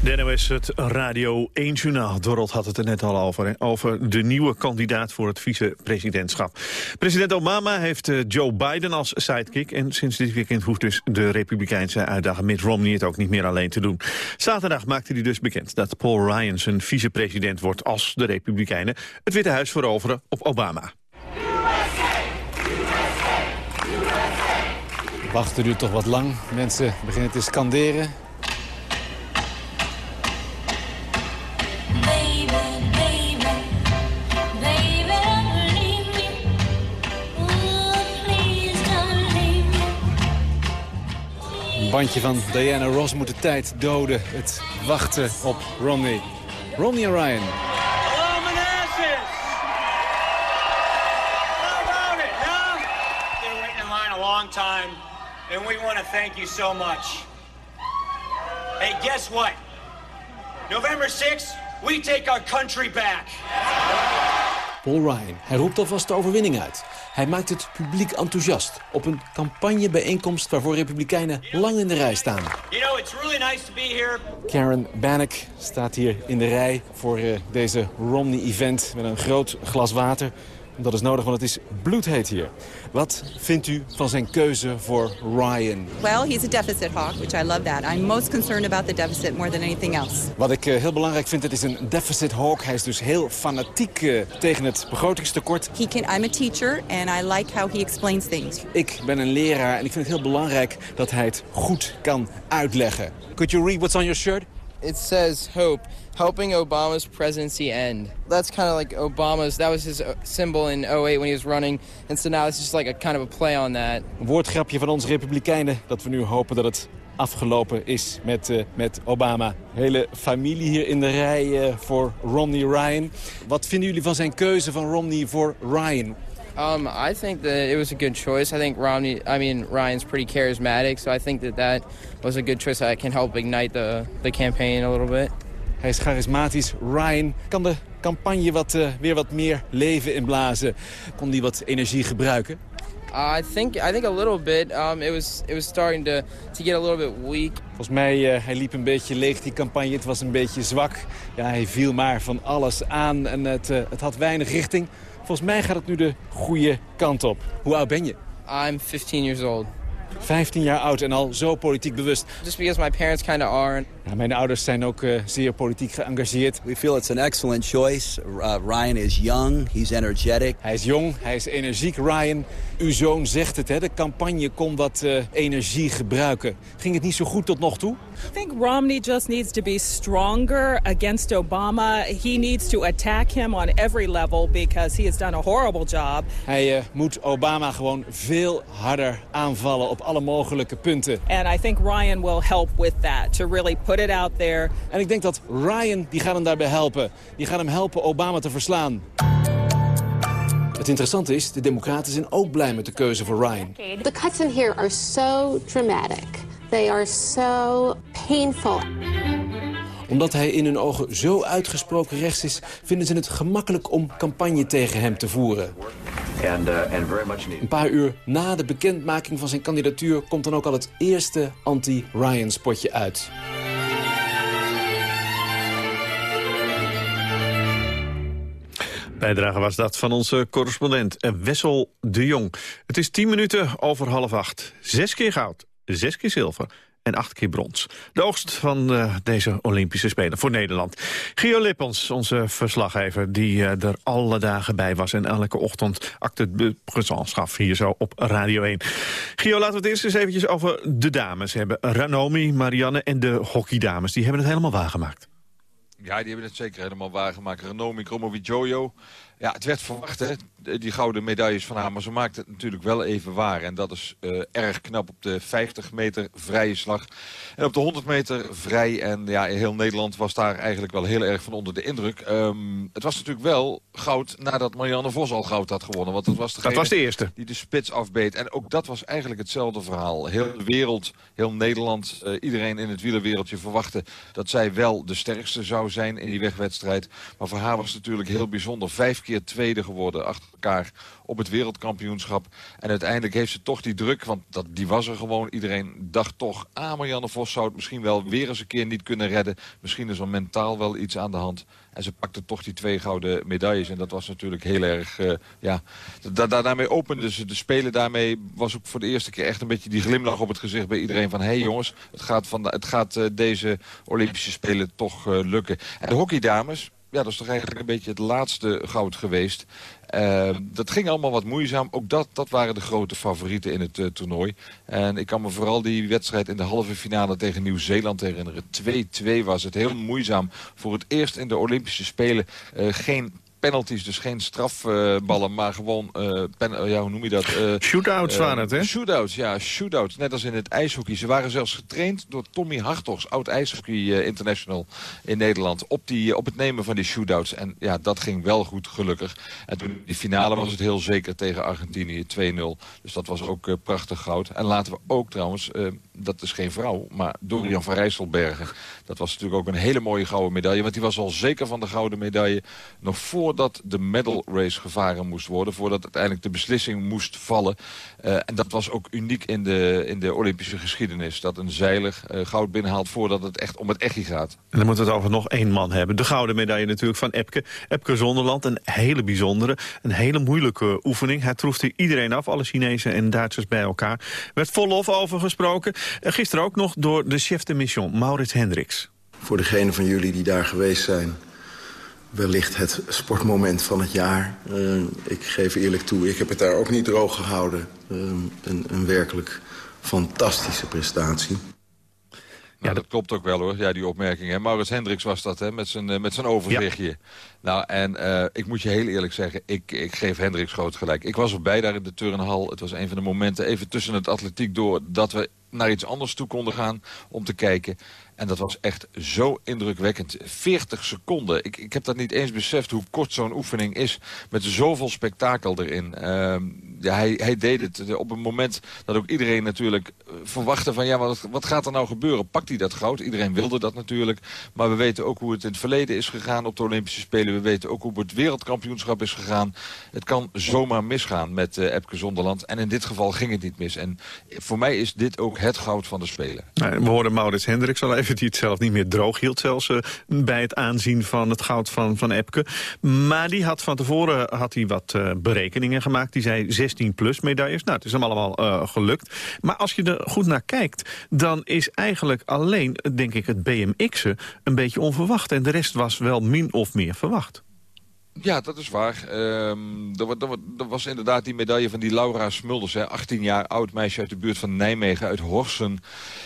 De NOS, het Radio 1 Journaal. Dorot had het er net al over, over de nieuwe kandidaat voor het vice-presidentschap. President Obama heeft eh, Joe Biden als sidekick... en sinds dit weekend hoeft dus de republikeinse uitdager Mitt Romney het ook niet meer alleen te doen. Zaterdag maakte hij dus bekend dat Paul Ryan zijn vice-president wordt... als de republikeinen het Witte Huis veroveren op Obama. Wachten duurt toch wat lang. Mensen beginnen te scanderen. Een bandje van Diana Ross moet de tijd doden. Het wachten op Romney. Romney en Ryan. Hello, Manassas! How about it, huh? Been waiting in line a long time, and we want to thank you so much. Hey, guess what? November 6th, we take our country back. Paul Ryan. Hij roept alvast de overwinning uit. Hij maakt het publiek enthousiast op een campagnebijeenkomst waarvoor republikeinen lang in de rij staan. You know, really nice. Karen Bannock staat hier in de rij voor eh, deze Romney-event met een groot glas water. Dat is nodig, want het is bloedheet hier. Wat vindt u van zijn keuze voor Ryan? Well, he's a deficit hawk, which I love that. I'm most concerned about the deficit more than anything else. Wat ik eh, heel belangrijk vind, het is een deficit hawk. Hij is dus heel fanatiek eh, tegen het begrotingstekort. He can, I'm a teacher and I like how he explains things. Ik ben een leraar en ik vind het heel belangrijk dat hij het goed kan uitleggen. Could you read what's on your shirt? It says hope, helping Obama's presidency end. That's kind of like Obama's, that was his uh, symbol in 08 when he was running. And so now it's just like a kind of a play on that. Een woordgrapje van ons republikeinen dat we nu hopen dat het afgelopen is met, uh, met Obama. Hele familie hier in de rij uh, voor Romney Ryan. Wat vinden jullie van zijn keuze van Romney voor Ryan? Um, I think that it was a good choice. I think Romney, I mean, Ryan's pretty charismatic, so I think that that was a good choice that can help ignite the, the campaign a little bit. Hij is charismatisch. Ryan kan de campagne wat, uh, weer wat meer leven inblazen. Kon die wat energie gebruiken? Uh, I think I think a little bit. Um, it was it was starting to to get a little bit weak. Volgens mij uh, hij liep een beetje leeg die campagne. Het was een beetje zwak. Ja, hij viel maar van alles aan en het, uh, het had weinig richting. Volgens mij gaat het nu de goede kant op. Hoe oud ben je? I'm 15 years old. 15 jaar oud en al zo politiek bewust. Just because my parents kind of are. Ja, mijn ouders zijn ook uh, zeer politiek geëngageerd. We feel it's an excellent choice. Uh, Ryan is young, he's energetic. Hij is jong, hij is energiek, Ryan. Uw zoon zegt het, hè, de campagne kon wat uh, energie gebruiken. Ging het niet zo goed tot nog toe? I think Romney just needs to be stronger against Obama. He needs to attack him on every level because he has done a horrible job. Hij moet Obama gewoon veel harder aanvallen op alle mogelijke punten. And I think Ryan will help with that, to really put it out there. En ik denk dat Ryan, die gaat hem daarbij helpen. Die gaat hem helpen Obama te verslaan. Het interessante is, de democraten zijn ook blij met de keuze voor Ryan. The cuts in here are so dramatic. They are so painful. Omdat hij in hun ogen zo uitgesproken rechts is... vinden ze het gemakkelijk om campagne tegen hem te voeren. And, uh, and very much Een paar uur na de bekendmaking van zijn kandidatuur... komt dan ook al het eerste anti-Ryan-spotje uit. Bijdrage was dat van onze correspondent Wessel de Jong. Het is tien minuten over half acht. Zes keer goud, zes keer zilver en acht keer brons. De oogst van uh, deze Olympische Spelen voor Nederland. Gio Lippens, onze verslaggever, die uh, er alle dagen bij was... en elke ochtend acte de présence hier zo op Radio 1. Gio, laten we het eerst eens eventjes over de dames hebben. Ranomi, Marianne en de hockeydames. Die hebben het helemaal waargemaakt. Ja, die hebben het zeker helemaal waargemaakt. Renomi, Jojo. Ja, het werd verwacht, hè, die gouden medailles van haar. Maar ze maakt het natuurlijk wel even waar. En dat is uh, erg knap op de 50 meter vrije slag. En op de 100 meter vrij. En ja, heel Nederland was daar eigenlijk wel heel erg van onder de indruk. Um, het was natuurlijk wel goud nadat Marianne Vos al goud had gewonnen. Want dat was, dat was de eerste. Die de spits afbeet. En ook dat was eigenlijk hetzelfde verhaal. Heel de wereld, heel Nederland, uh, iedereen in het wielerwereldje verwachtte... dat zij wel de sterkste zou zijn in die wegwedstrijd. Maar voor haar was het natuurlijk heel bijzonder. Vijf tweede geworden achter elkaar op het wereldkampioenschap. En uiteindelijk heeft ze toch die druk, want dat, die was er gewoon. Iedereen dacht toch, ah, Marianne Vos zou het misschien wel weer eens een keer niet kunnen redden. Misschien is er mentaal wel iets aan de hand. En ze pakte toch die twee gouden medailles. En dat was natuurlijk heel erg, uh, ja... Da daarmee opende ze de Spelen. Daarmee was ook voor de eerste keer echt een beetje die glimlach op het gezicht bij iedereen. Van, hé hey jongens, het gaat, van het gaat uh, deze Olympische Spelen toch uh, lukken. En de hockeydames, ja, dat is toch eigenlijk een beetje het laatste goud geweest. Uh, dat ging allemaal wat moeizaam. Ook dat, dat waren de grote favorieten in het uh, toernooi. En ik kan me vooral die wedstrijd in de halve finale tegen Nieuw-Zeeland herinneren. 2-2 was het. Heel moeizaam. Voor het eerst in de Olympische Spelen uh, geen penalties, dus geen strafballen, maar gewoon, uh, pen, ja, hoe noem je dat? Uh, shootouts waren het, hè? Shootouts, ja, shootouts. Net als in het ijshockey. Ze waren zelfs getraind door Tommy Hartogs, oud ijshockey international in Nederland, op, die, op het nemen van die shootouts. En ja, dat ging wel goed, gelukkig. En toen die finale was het heel zeker tegen Argentinië, 2-0. Dus dat was ook prachtig goud. En laten we ook trouwens, dat is geen vrouw, maar Dorian van Rijsselbergen. Dat was natuurlijk ook een hele mooie gouden medaille, want die was al zeker van de gouden medaille nog voor voordat de medal race gevaren moest worden. Voordat uiteindelijk de beslissing moest vallen. Uh, en dat was ook uniek in de, in de Olympische geschiedenis. Dat een zeiler uh, goud binnenhaalt voordat het echt om het echi gaat. En dan moeten we het over nog één man hebben. De gouden medaille natuurlijk van Epke. Epke Zonderland, een hele bijzondere. Een hele moeilijke oefening. Hij troefde iedereen af, alle Chinezen en Duitsers bij elkaar. Er werd vol lof over gesproken. Gisteren ook nog door de chef de mission, Maurits Hendricks. Voor degenen van jullie die daar geweest zijn wellicht het sportmoment van het jaar. Uh, ik geef eerlijk toe, ik heb het daar ook niet droog gehouden. Uh, een, een werkelijk fantastische prestatie. Nou, ja, dat klopt ook wel hoor, ja, die opmerking. Hè. Maurits Hendricks was dat, hè, met zijn, met zijn overzichtje. Ja. Nou, en uh, ik moet je heel eerlijk zeggen, ik, ik geef Hendricks groot gelijk. Ik was erbij daar in de turnhal. Het was een van de momenten even tussen het atletiek door... dat we naar iets anders toe konden gaan om te kijken. En dat was echt zo indrukwekkend. 40 seconden. Ik, ik heb dat niet eens beseft hoe kort zo'n oefening is. Met zoveel spektakel erin. Uh, ja, hij, hij deed het op een moment dat ook iedereen natuurlijk eh, verwachtte van... ja, wat, wat gaat er nou gebeuren? Pakt hij dat goud? Iedereen wilde dat natuurlijk. Maar we weten ook hoe het in het verleden is gegaan op de Olympische Spelen. We weten ook hoe het wereldkampioenschap is gegaan. Het kan zomaar misgaan met uh, Epke Zonderland. En in dit geval ging het niet mis. En voor mij is dit ook het goud van de Spelen. Nou, we hoorden Maurits Hendricks al even die het zelf niet meer droog hield. Zelfs uh, bij het aanzien van het goud van, van Epke. Maar die had van tevoren had hij wat uh, berekeningen gemaakt. Die zei 16 plus medailles. Nou, het is hem allemaal uh, gelukt. Maar als je er goed naar kijkt, dan is eigenlijk alleen, denk ik, het BMX'en een beetje onverwacht. En de rest was wel min of meer verwacht. Ja, dat is waar. Um, er, was inderdaad die medaille van die Laura Smulders. Hè, 18 jaar oud meisje uit de buurt van Nijmegen, uit Horsen.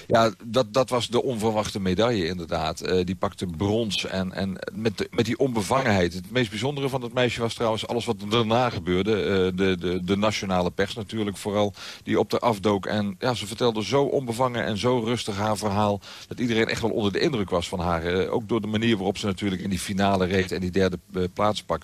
Ja, dat, dat was de onverwachte medaille inderdaad. Uh, die pakte brons en, en met, met die onbevangenheid. Het meest bijzondere van dat meisje was trouwens alles wat daarna gebeurde. Uh, de, de, de nationale pers natuurlijk vooral, die op de afdook. En ja, ze vertelde zo onbevangen en zo rustig haar verhaal... dat iedereen echt wel onder de indruk was van haar. Uh, ook door de manier waarop ze natuurlijk in die finale reed en die derde plaats pakte.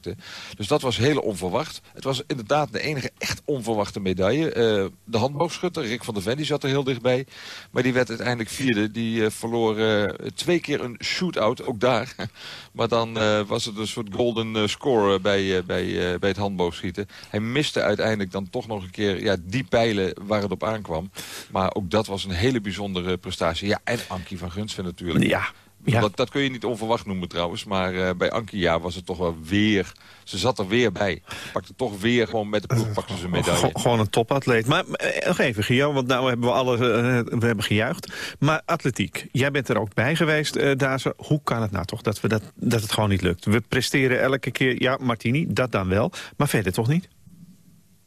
Dus dat was heel onverwacht. Het was inderdaad de enige echt onverwachte medaille. Uh, de handboogschutter, Rick van der Ven, die zat er heel dichtbij. Maar die werd uiteindelijk vierde. Die uh, verloor uh, twee keer een shootout, ook daar. <laughs> maar dan was het een soort golden score bij, bij, bij het handboogschieten. Hij miste uiteindelijk dan toch nog een keer ja, die pijlen waar het op aankwam. Maar ook dat was een hele bijzondere prestatie. Ja, en Ankie van Gunsven natuurlijk. Ja, Ja. Dat, dat kun je niet onverwacht noemen trouwens. Maar uh, bij Ankia was het toch wel weer... Ze zat er weer bij. Ze pakte toch weer gewoon met de ploeg pakte ze een medaille. gewoon een topatleet. Maar uh, nog even, Gio, want nou hebben we alle uh, we hebben gejuicht. Maar atletiek, jij bent er ook bij geweest, uh, Dazen. Hoe kan het nou toch dat, we dat, dat het gewoon niet lukt? We presteren elke keer, ja, Martini, dat dan wel. Maar verder toch niet?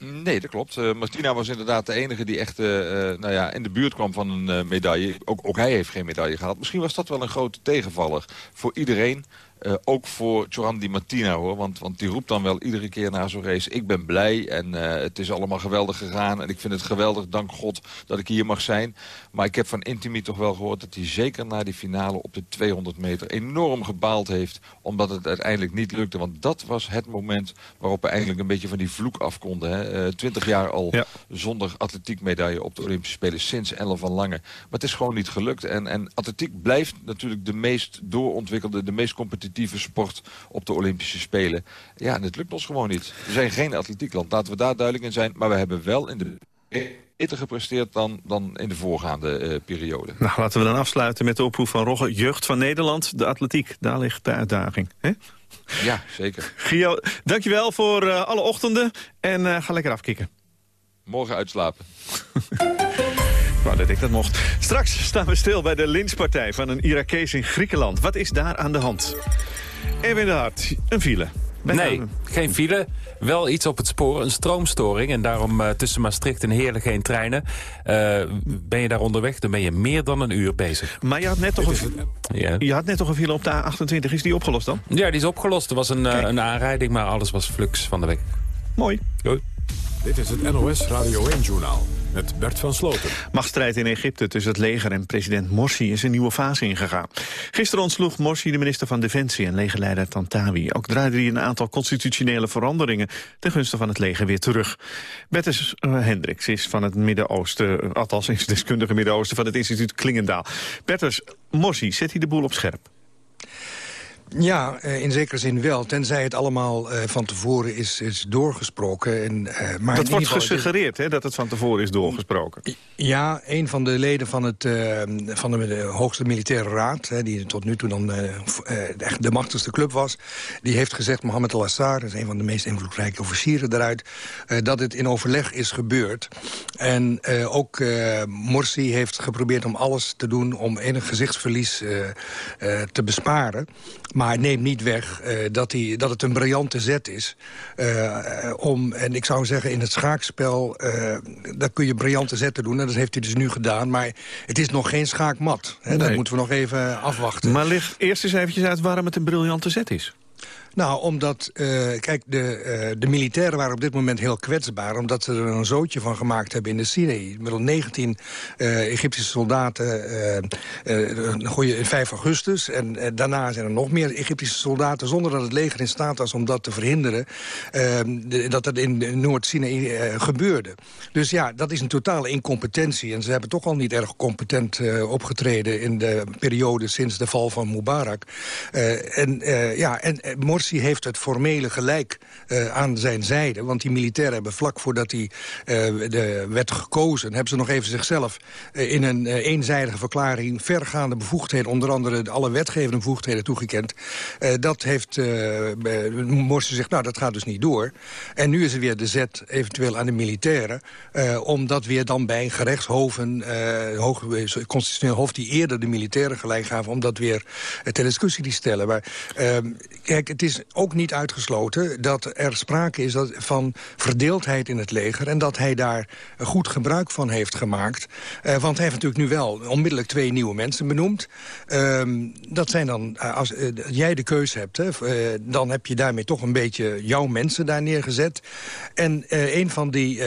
Nee, dat klopt. Uh, Martina was inderdaad de enige die echt uh, nou ja, in de buurt kwam van een medaille. Ook, ook hij heeft geen medaille gehaald. Misschien was dat wel een grote tegenvaller voor iedereen. Uh, ook voor Joran Di Martina hoor. Want, want die roept dan wel iedere keer na zo'n race... ik ben blij en uh, het is allemaal geweldig gegaan... en ik vind het geweldig, dank God, dat ik hier mag zijn. Maar ik heb van Intimi toch wel gehoord... dat hij zeker na die finale op de 200 meter enorm gebaald heeft... omdat het uiteindelijk niet lukte. Want dat was het moment waarop we eigenlijk een beetje van die vloek af konden. Hè? Uh, 20 jaar al ja. zonder atletiekmedaille op de Olympische Spelen... sinds Ellen van Lange. Maar het is gewoon niet gelukt. En, en atletiek blijft natuurlijk de meest doorontwikkelde... de meest competitieve sport op de Olympische Spelen. Ja, en het lukt ons gewoon niet. We zijn geen atletiekland, laten we daar duidelijk in zijn. Maar we hebben wel in de beter gepresteerd dan, dan in de voorgaande uh, periode. Nou, laten we dan afsluiten met de oproep van Rogge. Jeugd van Nederland, de atletiek, daar ligt de uitdaging. Hè? Ja, zeker. <laughs> Gio, dankjewel voor uh, alle ochtenden en uh, ga lekker afkicken. Morgen uitslapen. <laughs> Ik wou dat ik dat mocht. Straks staan we stil bij de lynchpartij van een Irakees in Griekenland. Wat is daar aan de hand? Erwin de Hart, een file. Ben nee, aan... geen file. Wel iets op het spoor, een stroomstoring. En daarom uh, tussen Maastricht en Heerlen geen treinen. Uh, ben je daar onderweg, dan ben je meer dan een uur bezig. Maar je had net toch een, ja. je had net toch een file op de A28. Is die opgelost dan? Ja, die is opgelost. Er was een, uh, een aanrijding, maar alles was flux van de weg. Mooi. Doei. Dit is het NOS Radio 1-journaal met Bert van Sloten. Machtsstrijd in Egypte tussen het leger en president Morsi is een nieuwe fase ingegaan. Gisteren ontsloeg Morsi de minister van Defensie en legerleider Tantawi. Ook draaide hij een aantal constitutionele veranderingen ten gunste van het leger weer terug. Bertus uh, Hendricks is van het Midden-Oosten, althans is deskundige Midden-Oosten van het instituut Klingendaal. Bertus, Morsi, zet hij de boel op scherp? Ja, in zekere zin wel. Tenzij het allemaal uh, van tevoren is, is doorgesproken. En, uh, maar dat wordt gesuggereerd, hè, dat het van tevoren is doorgesproken. Ja, een van de leden van, het, uh, van de, de, hoogste militaire raad... Die tot nu toe dan echt de machtigste club was... die heeft gezegd, Mohammed al-Assar... dat is een van de meest invloedrijke officieren daaruit... dat het in overleg is gebeurd. En ook Morsi heeft geprobeerd om alles te doen... om enig gezichtsverlies te besparen... Maar neemt niet weg uh, dat, die, dat het een briljante zet is. Uh, om, en ik zou zeggen, in het schaakspel... Uh, daar kun je briljante zetten doen. En dat heeft hij dus nu gedaan. Maar het is nog geen schaakmat. Hè? Nee. Dat moeten we nog even afwachten. Maar leg eerst eens eventjes uit waarom het een briljante zet is. Nou, omdat, uh, kijk, de, uh, de militairen waren op dit moment heel kwetsbaar... omdat ze er een zootje van gemaakt hebben in de Syrië. Middel 19 uh, Egyptische soldaten gooien in 5 augustus... en daarna zijn er nog meer Egyptische soldaten... zonder dat het leger in staat was om dat te verhinderen... De, dat het in Noord-Sinaï gebeurde. Dus ja, dat is een totale incompetentie. En ze hebben toch al niet erg competent opgetreden... in de periode sinds de val van Mubarak. en ja, en Morsi heeft het formele gelijk uh, aan zijn zijde. Want die militairen hebben vlak voordat hij uh, de, werd gekozen... hebben ze nog even zichzelf uh, in een eenzijdige verklaring... vergaande bevoegdheden, onder andere alle wetgevende bevoegdheden toegekend. dat heeft Morsi gezegd, nou dat gaat dus niet door. En nu is er weer de zet eventueel aan de militairen... om dat weer dan bij gerechtshoven, hoog, constitutioneel hof... die eerder de militairen gelijk gaven, om dat weer ter discussie te stellen. Maar kijk, het is ook niet uitgesloten dat er sprake is dat, van verdeeldheid in het leger... en dat hij daar goed gebruik van heeft gemaakt. Uh, want hij heeft natuurlijk nu wel onmiddellijk twee nieuwe mensen benoemd. Uh, dat zijn dan, als uh, jij de keus hebt, hè, dan heb je daarmee toch een beetje jouw mensen daar neergezet. En een van die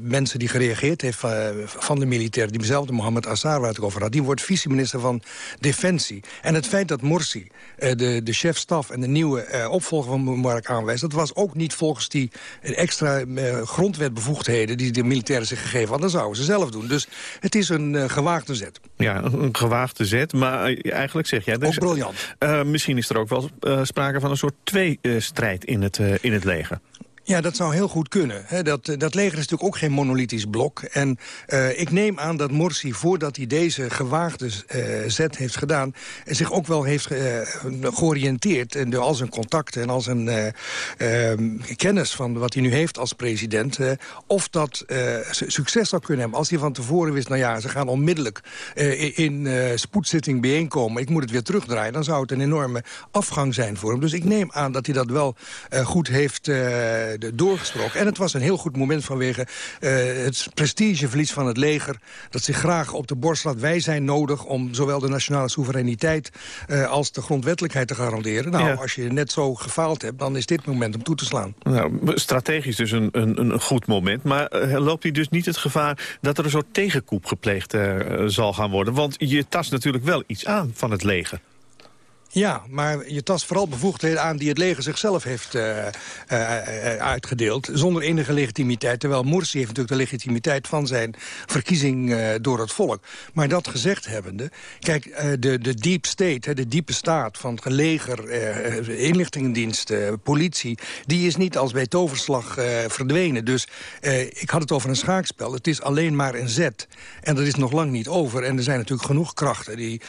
mensen die gereageerd heeft van de militairen... die Mohammed Assar, waar het over had... die wordt vice-minister van Defensie. En het feit dat Morsi, de, de chef-staf en de nieuwe opvolger van Mubarak aanwijst... dat was ook niet volgens die extra uh, grondwetbevoegdheden... die de militairen zich gegeven hadden. Dat zouden ze zelf doen. Dus het is een gewaagde zet. Ja, een gewaagde zet. Maar eigenlijk zeg jij... Dus, ook briljant. misschien is er ook wel sprake van een soort tweestrijd in, het, in het leger. Ja, dat zou heel goed kunnen. Dat, dat leger is natuurlijk ook geen monolithisch blok. En uh, ik neem aan dat Morsi, voordat hij deze gewaagde uh, zet heeft gedaan... zich ook wel heeft uh, georiënteerd en door al zijn contacten... en al zijn ehm, kennis van wat hij nu heeft als president... of dat succes zou kunnen hebben. Als hij van tevoren wist, nou ja, ze gaan onmiddellijk in spoedzitting bijeenkomen... ik moet het weer terugdraaien, dan zou het een enorme afgang zijn voor hem. Dus ik neem aan dat hij dat wel goed heeft doorgesproken. En het was een heel goed moment vanwege uh, het prestigeverlies van het leger... dat zich graag op de borst laat. Wij zijn nodig om zowel de nationale soevereiniteit... Uh, als de grondwettelijkheid te garanderen. Nou, als je net zo gefaald hebt, dan is dit moment om toe te slaan. Nou, strategisch dus een, een, een goed moment. Maar loopt hij dus niet het gevaar dat er een soort tegenkoep gepleegd zal gaan worden? Want je tast natuurlijk wel iets aan van het leger. Ja, maar je tast vooral bevoegdheden aan die het leger zichzelf heeft uh, uh, uitgedeeld. Zonder enige legitimiteit. Terwijl Morsi heeft natuurlijk de legitimiteit van zijn verkiezing door het volk. Maar dat gezegd hebbende, kijk, de, de deep state, de diepe staat van leger, inlichtingendienst, politie, die is niet als bij toverslag verdwenen. Dus ik had het over een schaakspel. Het is alleen maar een zet. En dat is nog lang niet over. En er zijn natuurlijk genoeg krachten die,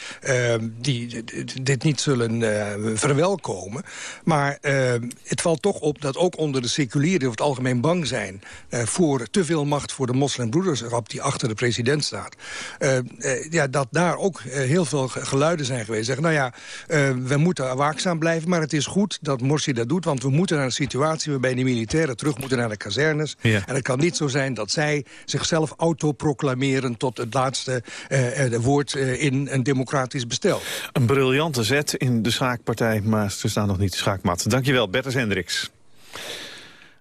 die dit niet zullen uh, verwelkomen. Maar uh, het valt toch op dat ook onder de seculieren... over het algemeen bang zijn uh, voor te veel macht voor de moslimbroederschap... die achter de president staat. ja, dat daar ook heel veel geluiden zijn geweest. Zeggen, nou ja, we moeten waakzaam blijven... maar het is goed dat Morsi dat doet... want we moeten naar een situatie waarbij de militairen terug moeten naar de kazernes. Ja. En het kan niet zo zijn dat zij zichzelf autoproclameren... tot het laatste woord in een democratisch bestel. Een briljante zet in de schaakpartij, maar ze staan nog niet schaakmat. Dankjewel, Bertus Hendricks.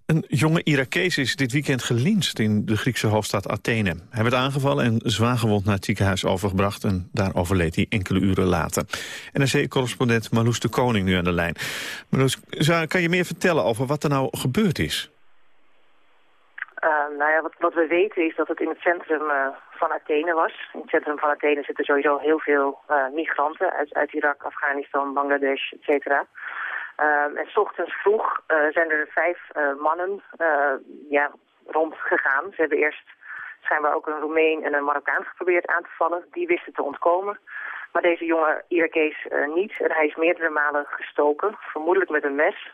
Een jonge Irakees is dit weekend gelinst in de Griekse hoofdstad Athene. Hij werd aangevallen en zwaargewond naar het ziekenhuis overgebracht... en daar overleed hij enkele uren later. NRC-correspondent Marloes de Koning nu aan de lijn. Marloes, kan je meer vertellen over wat er nou gebeurd is? Uh, nou ja, wat, wat, we weten is dat het in het centrum uh, van Athene was. In het centrum van Athene zitten sowieso heel veel uh, migranten uit, uit, Irak, Afghanistan, Bangladesh, et cetera. Ehm, en s ochtends vroeg zijn er vijf mannen ja, rondgegaan. Ze hebben eerst schijnbaar ook een Roemeen en een Marokkaan geprobeerd aan te vallen. Die wisten te ontkomen. Maar deze jonge Irakees niet. En hij is meerdere malen gestoken, vermoedelijk met een mes.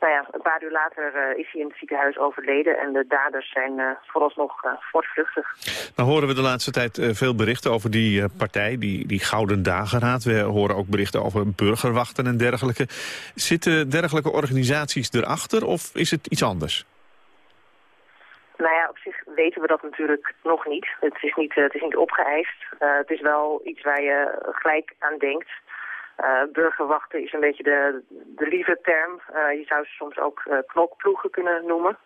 Nou ja, een paar uur later uh, is hij in het ziekenhuis overleden en de daders zijn uh, vooralsnog uh, voortvluchtig. Nou horen we de laatste tijd veel berichten over die partij, die, die Gouden Dageraad. We horen ook berichten over burgerwachten en dergelijke. Zitten dergelijke organisaties erachter of is het iets anders? Nou ja, op zich weten we dat natuurlijk nog niet. Het is niet, het is niet opgeëist. het is wel iets waar je gelijk aan denkt. Uh, burgerwachten is een beetje de, de lieve term. Uh, je zou ze soms ook uh, knokploegen kunnen noemen.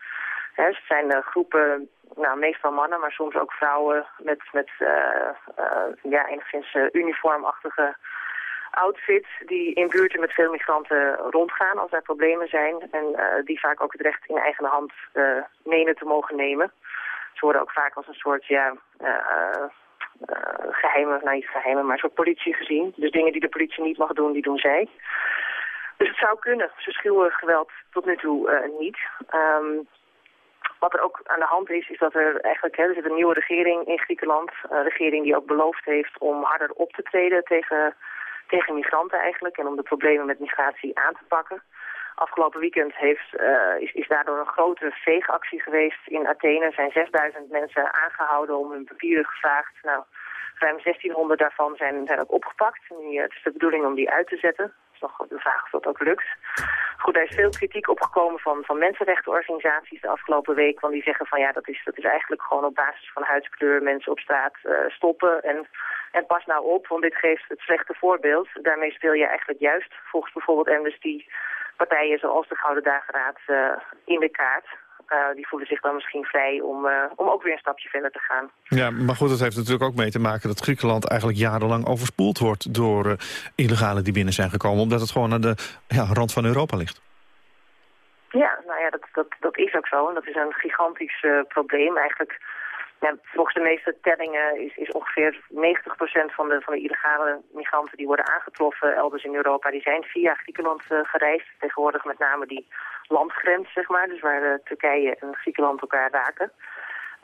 Hè, het zijn groepen, nou, meestal mannen, maar soms ook vrouwen met, met ja, enigszins uniformachtige outfits die in buurten met veel migranten rondgaan als er problemen zijn. En die vaak ook het recht in eigen hand menen te mogen nemen. Ze worden ook vaak als een soort ja, geheime, nou niet geheime, maar soort politie gezien. Dus dingen die de politie niet mag doen, die doen zij. Dus het zou kunnen. Ze schuwen geweld tot nu toe uh, niet. Um, wat er ook aan de hand is, is dat er eigenlijk, hè, er zit een nieuwe regering in Griekenland. Een regering die ook beloofd heeft om harder op te treden tegen, tegen migranten eigenlijk. En om de problemen met migratie aan te pakken. Afgelopen weekend heeft, uh, is, is daardoor een grote veegactie geweest in Athene. Zijn 6000 mensen aangehouden om hun papieren gevraagd. Nou, ruim 1600 daarvan zijn, zijn ook opgepakt. En het is de bedoeling om die uit te zetten. Het is nog de vraag of dat ook lukt. Goed, er is veel kritiek opgekomen van, van mensenrechtenorganisaties de afgelopen week. Want die zeggen van ja, dat is, dat is eigenlijk gewoon op basis van huidskleur mensen op straat uh, stoppen. En, en pas nou op, want dit geeft het slechte voorbeeld. Daarmee speel je eigenlijk juist, volgens bijvoorbeeld Amnesty partijen zoals de Gouden Dageraad uh, in de kaart. Uh, die voelen zich dan misschien vrij om, uh, om ook weer een stapje verder te gaan. Ja, maar goed, dat heeft natuurlijk ook mee te maken dat Griekenland eigenlijk jarenlang overspoeld wordt door uh, illegalen die binnen zijn gekomen, omdat het gewoon aan de ja, rand van Europa ligt. Ja, nou ja, dat, dat, dat is ook zo. En dat is een gigantisch probleem. Eigenlijk Ja, volgens de meeste tellingen is, is ongeveer 90% van de, van de illegale migranten die worden aangetroffen elders in Europa, die zijn via Griekenland uh, gereisd. Tegenwoordig met name die landgrens, zeg maar, dus waar uh, Turkije en Griekenland elkaar raken.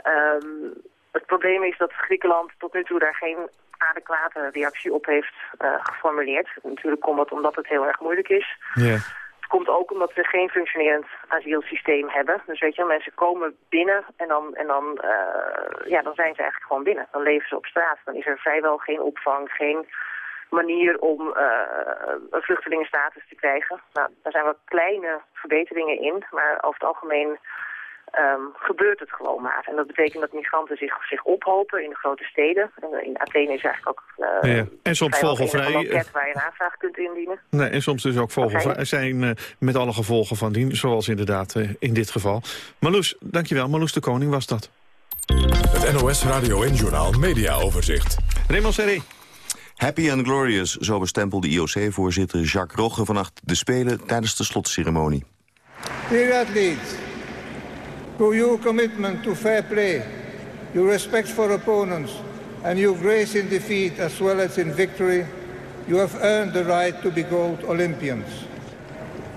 Um, het probleem is dat Griekenland tot nu toe daar geen adequate reactie op heeft uh, geformuleerd. Natuurlijk komt dat omdat het heel erg moeilijk is. Ja. Komt ook omdat we geen functionerend asielsysteem hebben. Dus weet je, mensen komen binnen en dan, en dan, uh, ja, dan zijn ze eigenlijk gewoon binnen. Dan leven ze op straat. Dan is er vrijwel geen opvang, geen manier om uh, een vluchtelingenstatus te krijgen. Nou, daar zijn wat kleine verbeteringen in, maar over het algemeen um, gebeurt het gewoon maar. En dat betekent dat migranten zich, zich ophopen in de grote steden. En in Athene is eigenlijk ook uh, ja. En soms vogelvrij. Een loket waar je een aanvraag kunt indienen. Nee, en soms dus ook vogelvrij zijn uh, met alle gevolgen van dien. Zoals inderdaad uh, in dit geval. Marloes, dankjewel. Marloes de Koning was dat. Het NOS Radio en Journaal Media Overzicht. Raymond Serré. Happy and Glorious, zo bestempelde IOC-voorzitter Jacques Rogge vannacht de Spelen tijdens de slotceremonie. Dear athletes, through your commitment to fair play, your respect for opponents, and your grace in defeat as well as in victory, you have earned the right to be gold Olympians.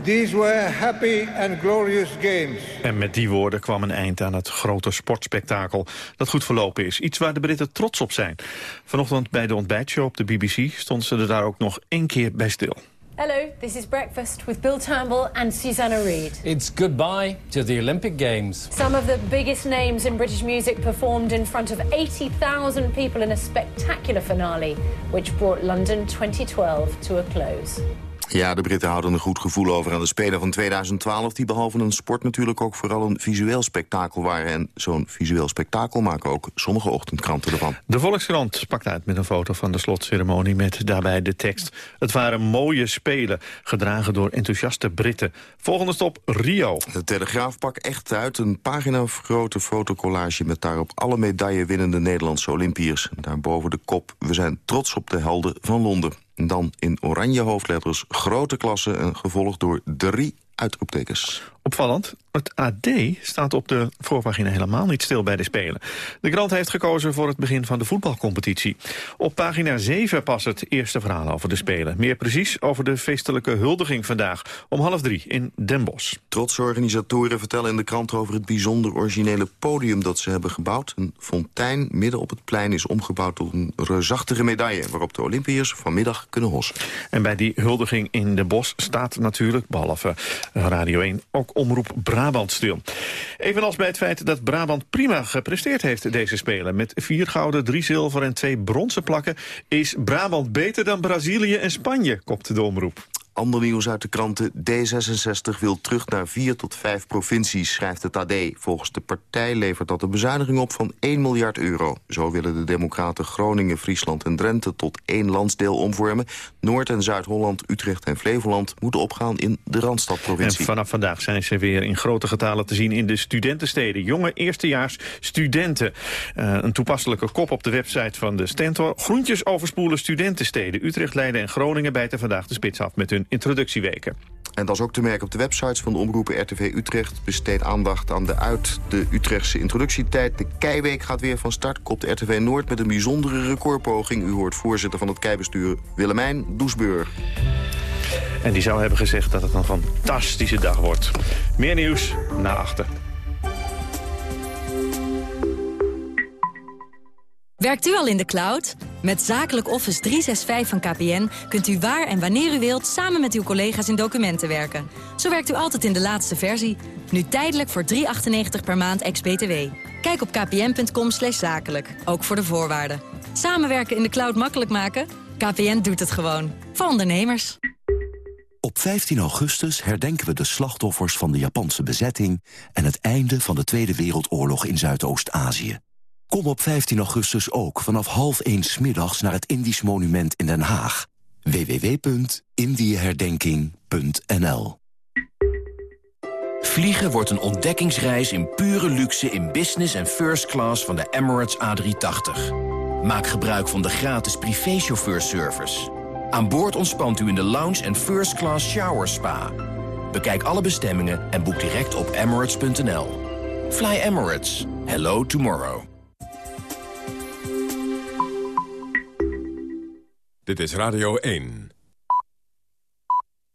These were happy and glorious games. En met die woorden kwam een eind aan het grote sportspektakel dat goed verlopen is. Iets waar de Britten trots op zijn. Vanochtend bij de ontbijtshow op de BBC stonden ze er daar ook nog één keer bij stil. Hello, this is Breakfast with Bill Turnbull and Susanna Reid. It's goodbye to the Olympic Games. Some of the biggest names in British music performed in front of 80,000 people in a spectacular finale, which brought London 2012 to a close. Ja, de Britten houden een goed gevoel over aan de Spelen van 2012... die behalve een sport natuurlijk ook vooral een visueel spektakel waren. En zo'n visueel spektakel maken ook sommige ochtendkranten ervan. De Volkskrant pakt uit met een foto van de slotceremonie... met daarbij de tekst... Het waren mooie Spelen, gedragen door enthousiaste Britten. Volgende stop, Rio. De Telegraaf pakt echt uit een pagina grote fotocollage... met daarop alle medaillewinnende Nederlandse Olympiërs. Daarboven de kop, we zijn trots op de helden van Londen. Dan in oranje hoofdletters grote klasse en gevolgd door drie uitroeptekens. Opvallend, het AD staat op de voorpagina helemaal niet stil bij de Spelen. De krant heeft gekozen voor het begin van de voetbalcompetitie. Op pagina 7 pas het eerste verhaal over de Spelen. Meer precies over de feestelijke huldiging vandaag om half drie in Den Bosch. Trotse organisatoren vertellen in de krant over het bijzonder originele podium dat ze hebben gebouwd. Een fontein midden op het plein is omgebouwd tot een reusachtige medaille... waarop de Olympiërs vanmiddag kunnen hossen. En bij die huldiging in Den Bosch staat natuurlijk, behalve Radio 1, ook Omroep Brabant stil. Evenals bij het feit dat Brabant prima gepresteerd heeft deze Spelen. Met vier gouden, drie zilver en twee bronzen plakken... is Brabant beter dan Brazilië en Spanje, kopte de omroep. Ander nieuws uit de kranten. D66 wil terug naar vier tot vijf provincies, schrijft het AD. Volgens de partij levert dat een bezuiniging op van 1 miljard euro. Zo willen de democraten Groningen, Friesland en Drenthe tot één landsdeel omvormen. Noord- en Zuid-Holland, Utrecht en Flevoland moeten opgaan in de Randstadprovincie. En vanaf vandaag zijn ze weer in grote getalen te zien in de studentensteden. Jonge eerstejaars studenten. Uh, een toepasselijke kop op de website van de Stentor. Groentjes overspoelen studentensteden. Utrecht, Leiden en Groningen bijten vandaag de spits af met hun introductieweken. En dat is ook te merken op de websites van de omroepen RTV Utrecht. Besteed aandacht aan de uit de Utrechtse introductietijd. De Keiweek gaat weer van start. Kopt RTV Noord met een bijzondere recordpoging. U hoort voorzitter van het Keibestuur Willemijn Doesburg. En die zou hebben gezegd dat het een fantastische dag wordt. Meer nieuws na achter. Werkt u al in de cloud? Met Zakelijk Office 365 van KPN kunt u waar en wanneer u wilt... samen met uw collega's in documenten werken. Zo werkt u altijd in de laatste versie. Nu tijdelijk voor 3,98 per maand ex-BTW. Kijk op kpn.com zakelijk, ook voor de voorwaarden. Samenwerken in de cloud makkelijk maken? KPN doet het gewoon. Voor ondernemers. Op 15 augustus herdenken we de slachtoffers van de Japanse bezetting... en het einde van de Tweede Wereldoorlog in Zuidoost-Azië. Kom op 15 augustus ook vanaf half 1 middags naar het Indisch Monument in Den Haag. www.indieherdenking.nl Vliegen wordt een ontdekkingsreis in pure luxe in business en first class van de Emirates A380. Maak gebruik van de gratis privéchauffeurservice. Aan boord ontspant u in de lounge en first class shower spa. Bekijk alle bestemmingen en boek direct op emirates.nl. Fly Emirates. Hello tomorrow. Dit is Radio 1.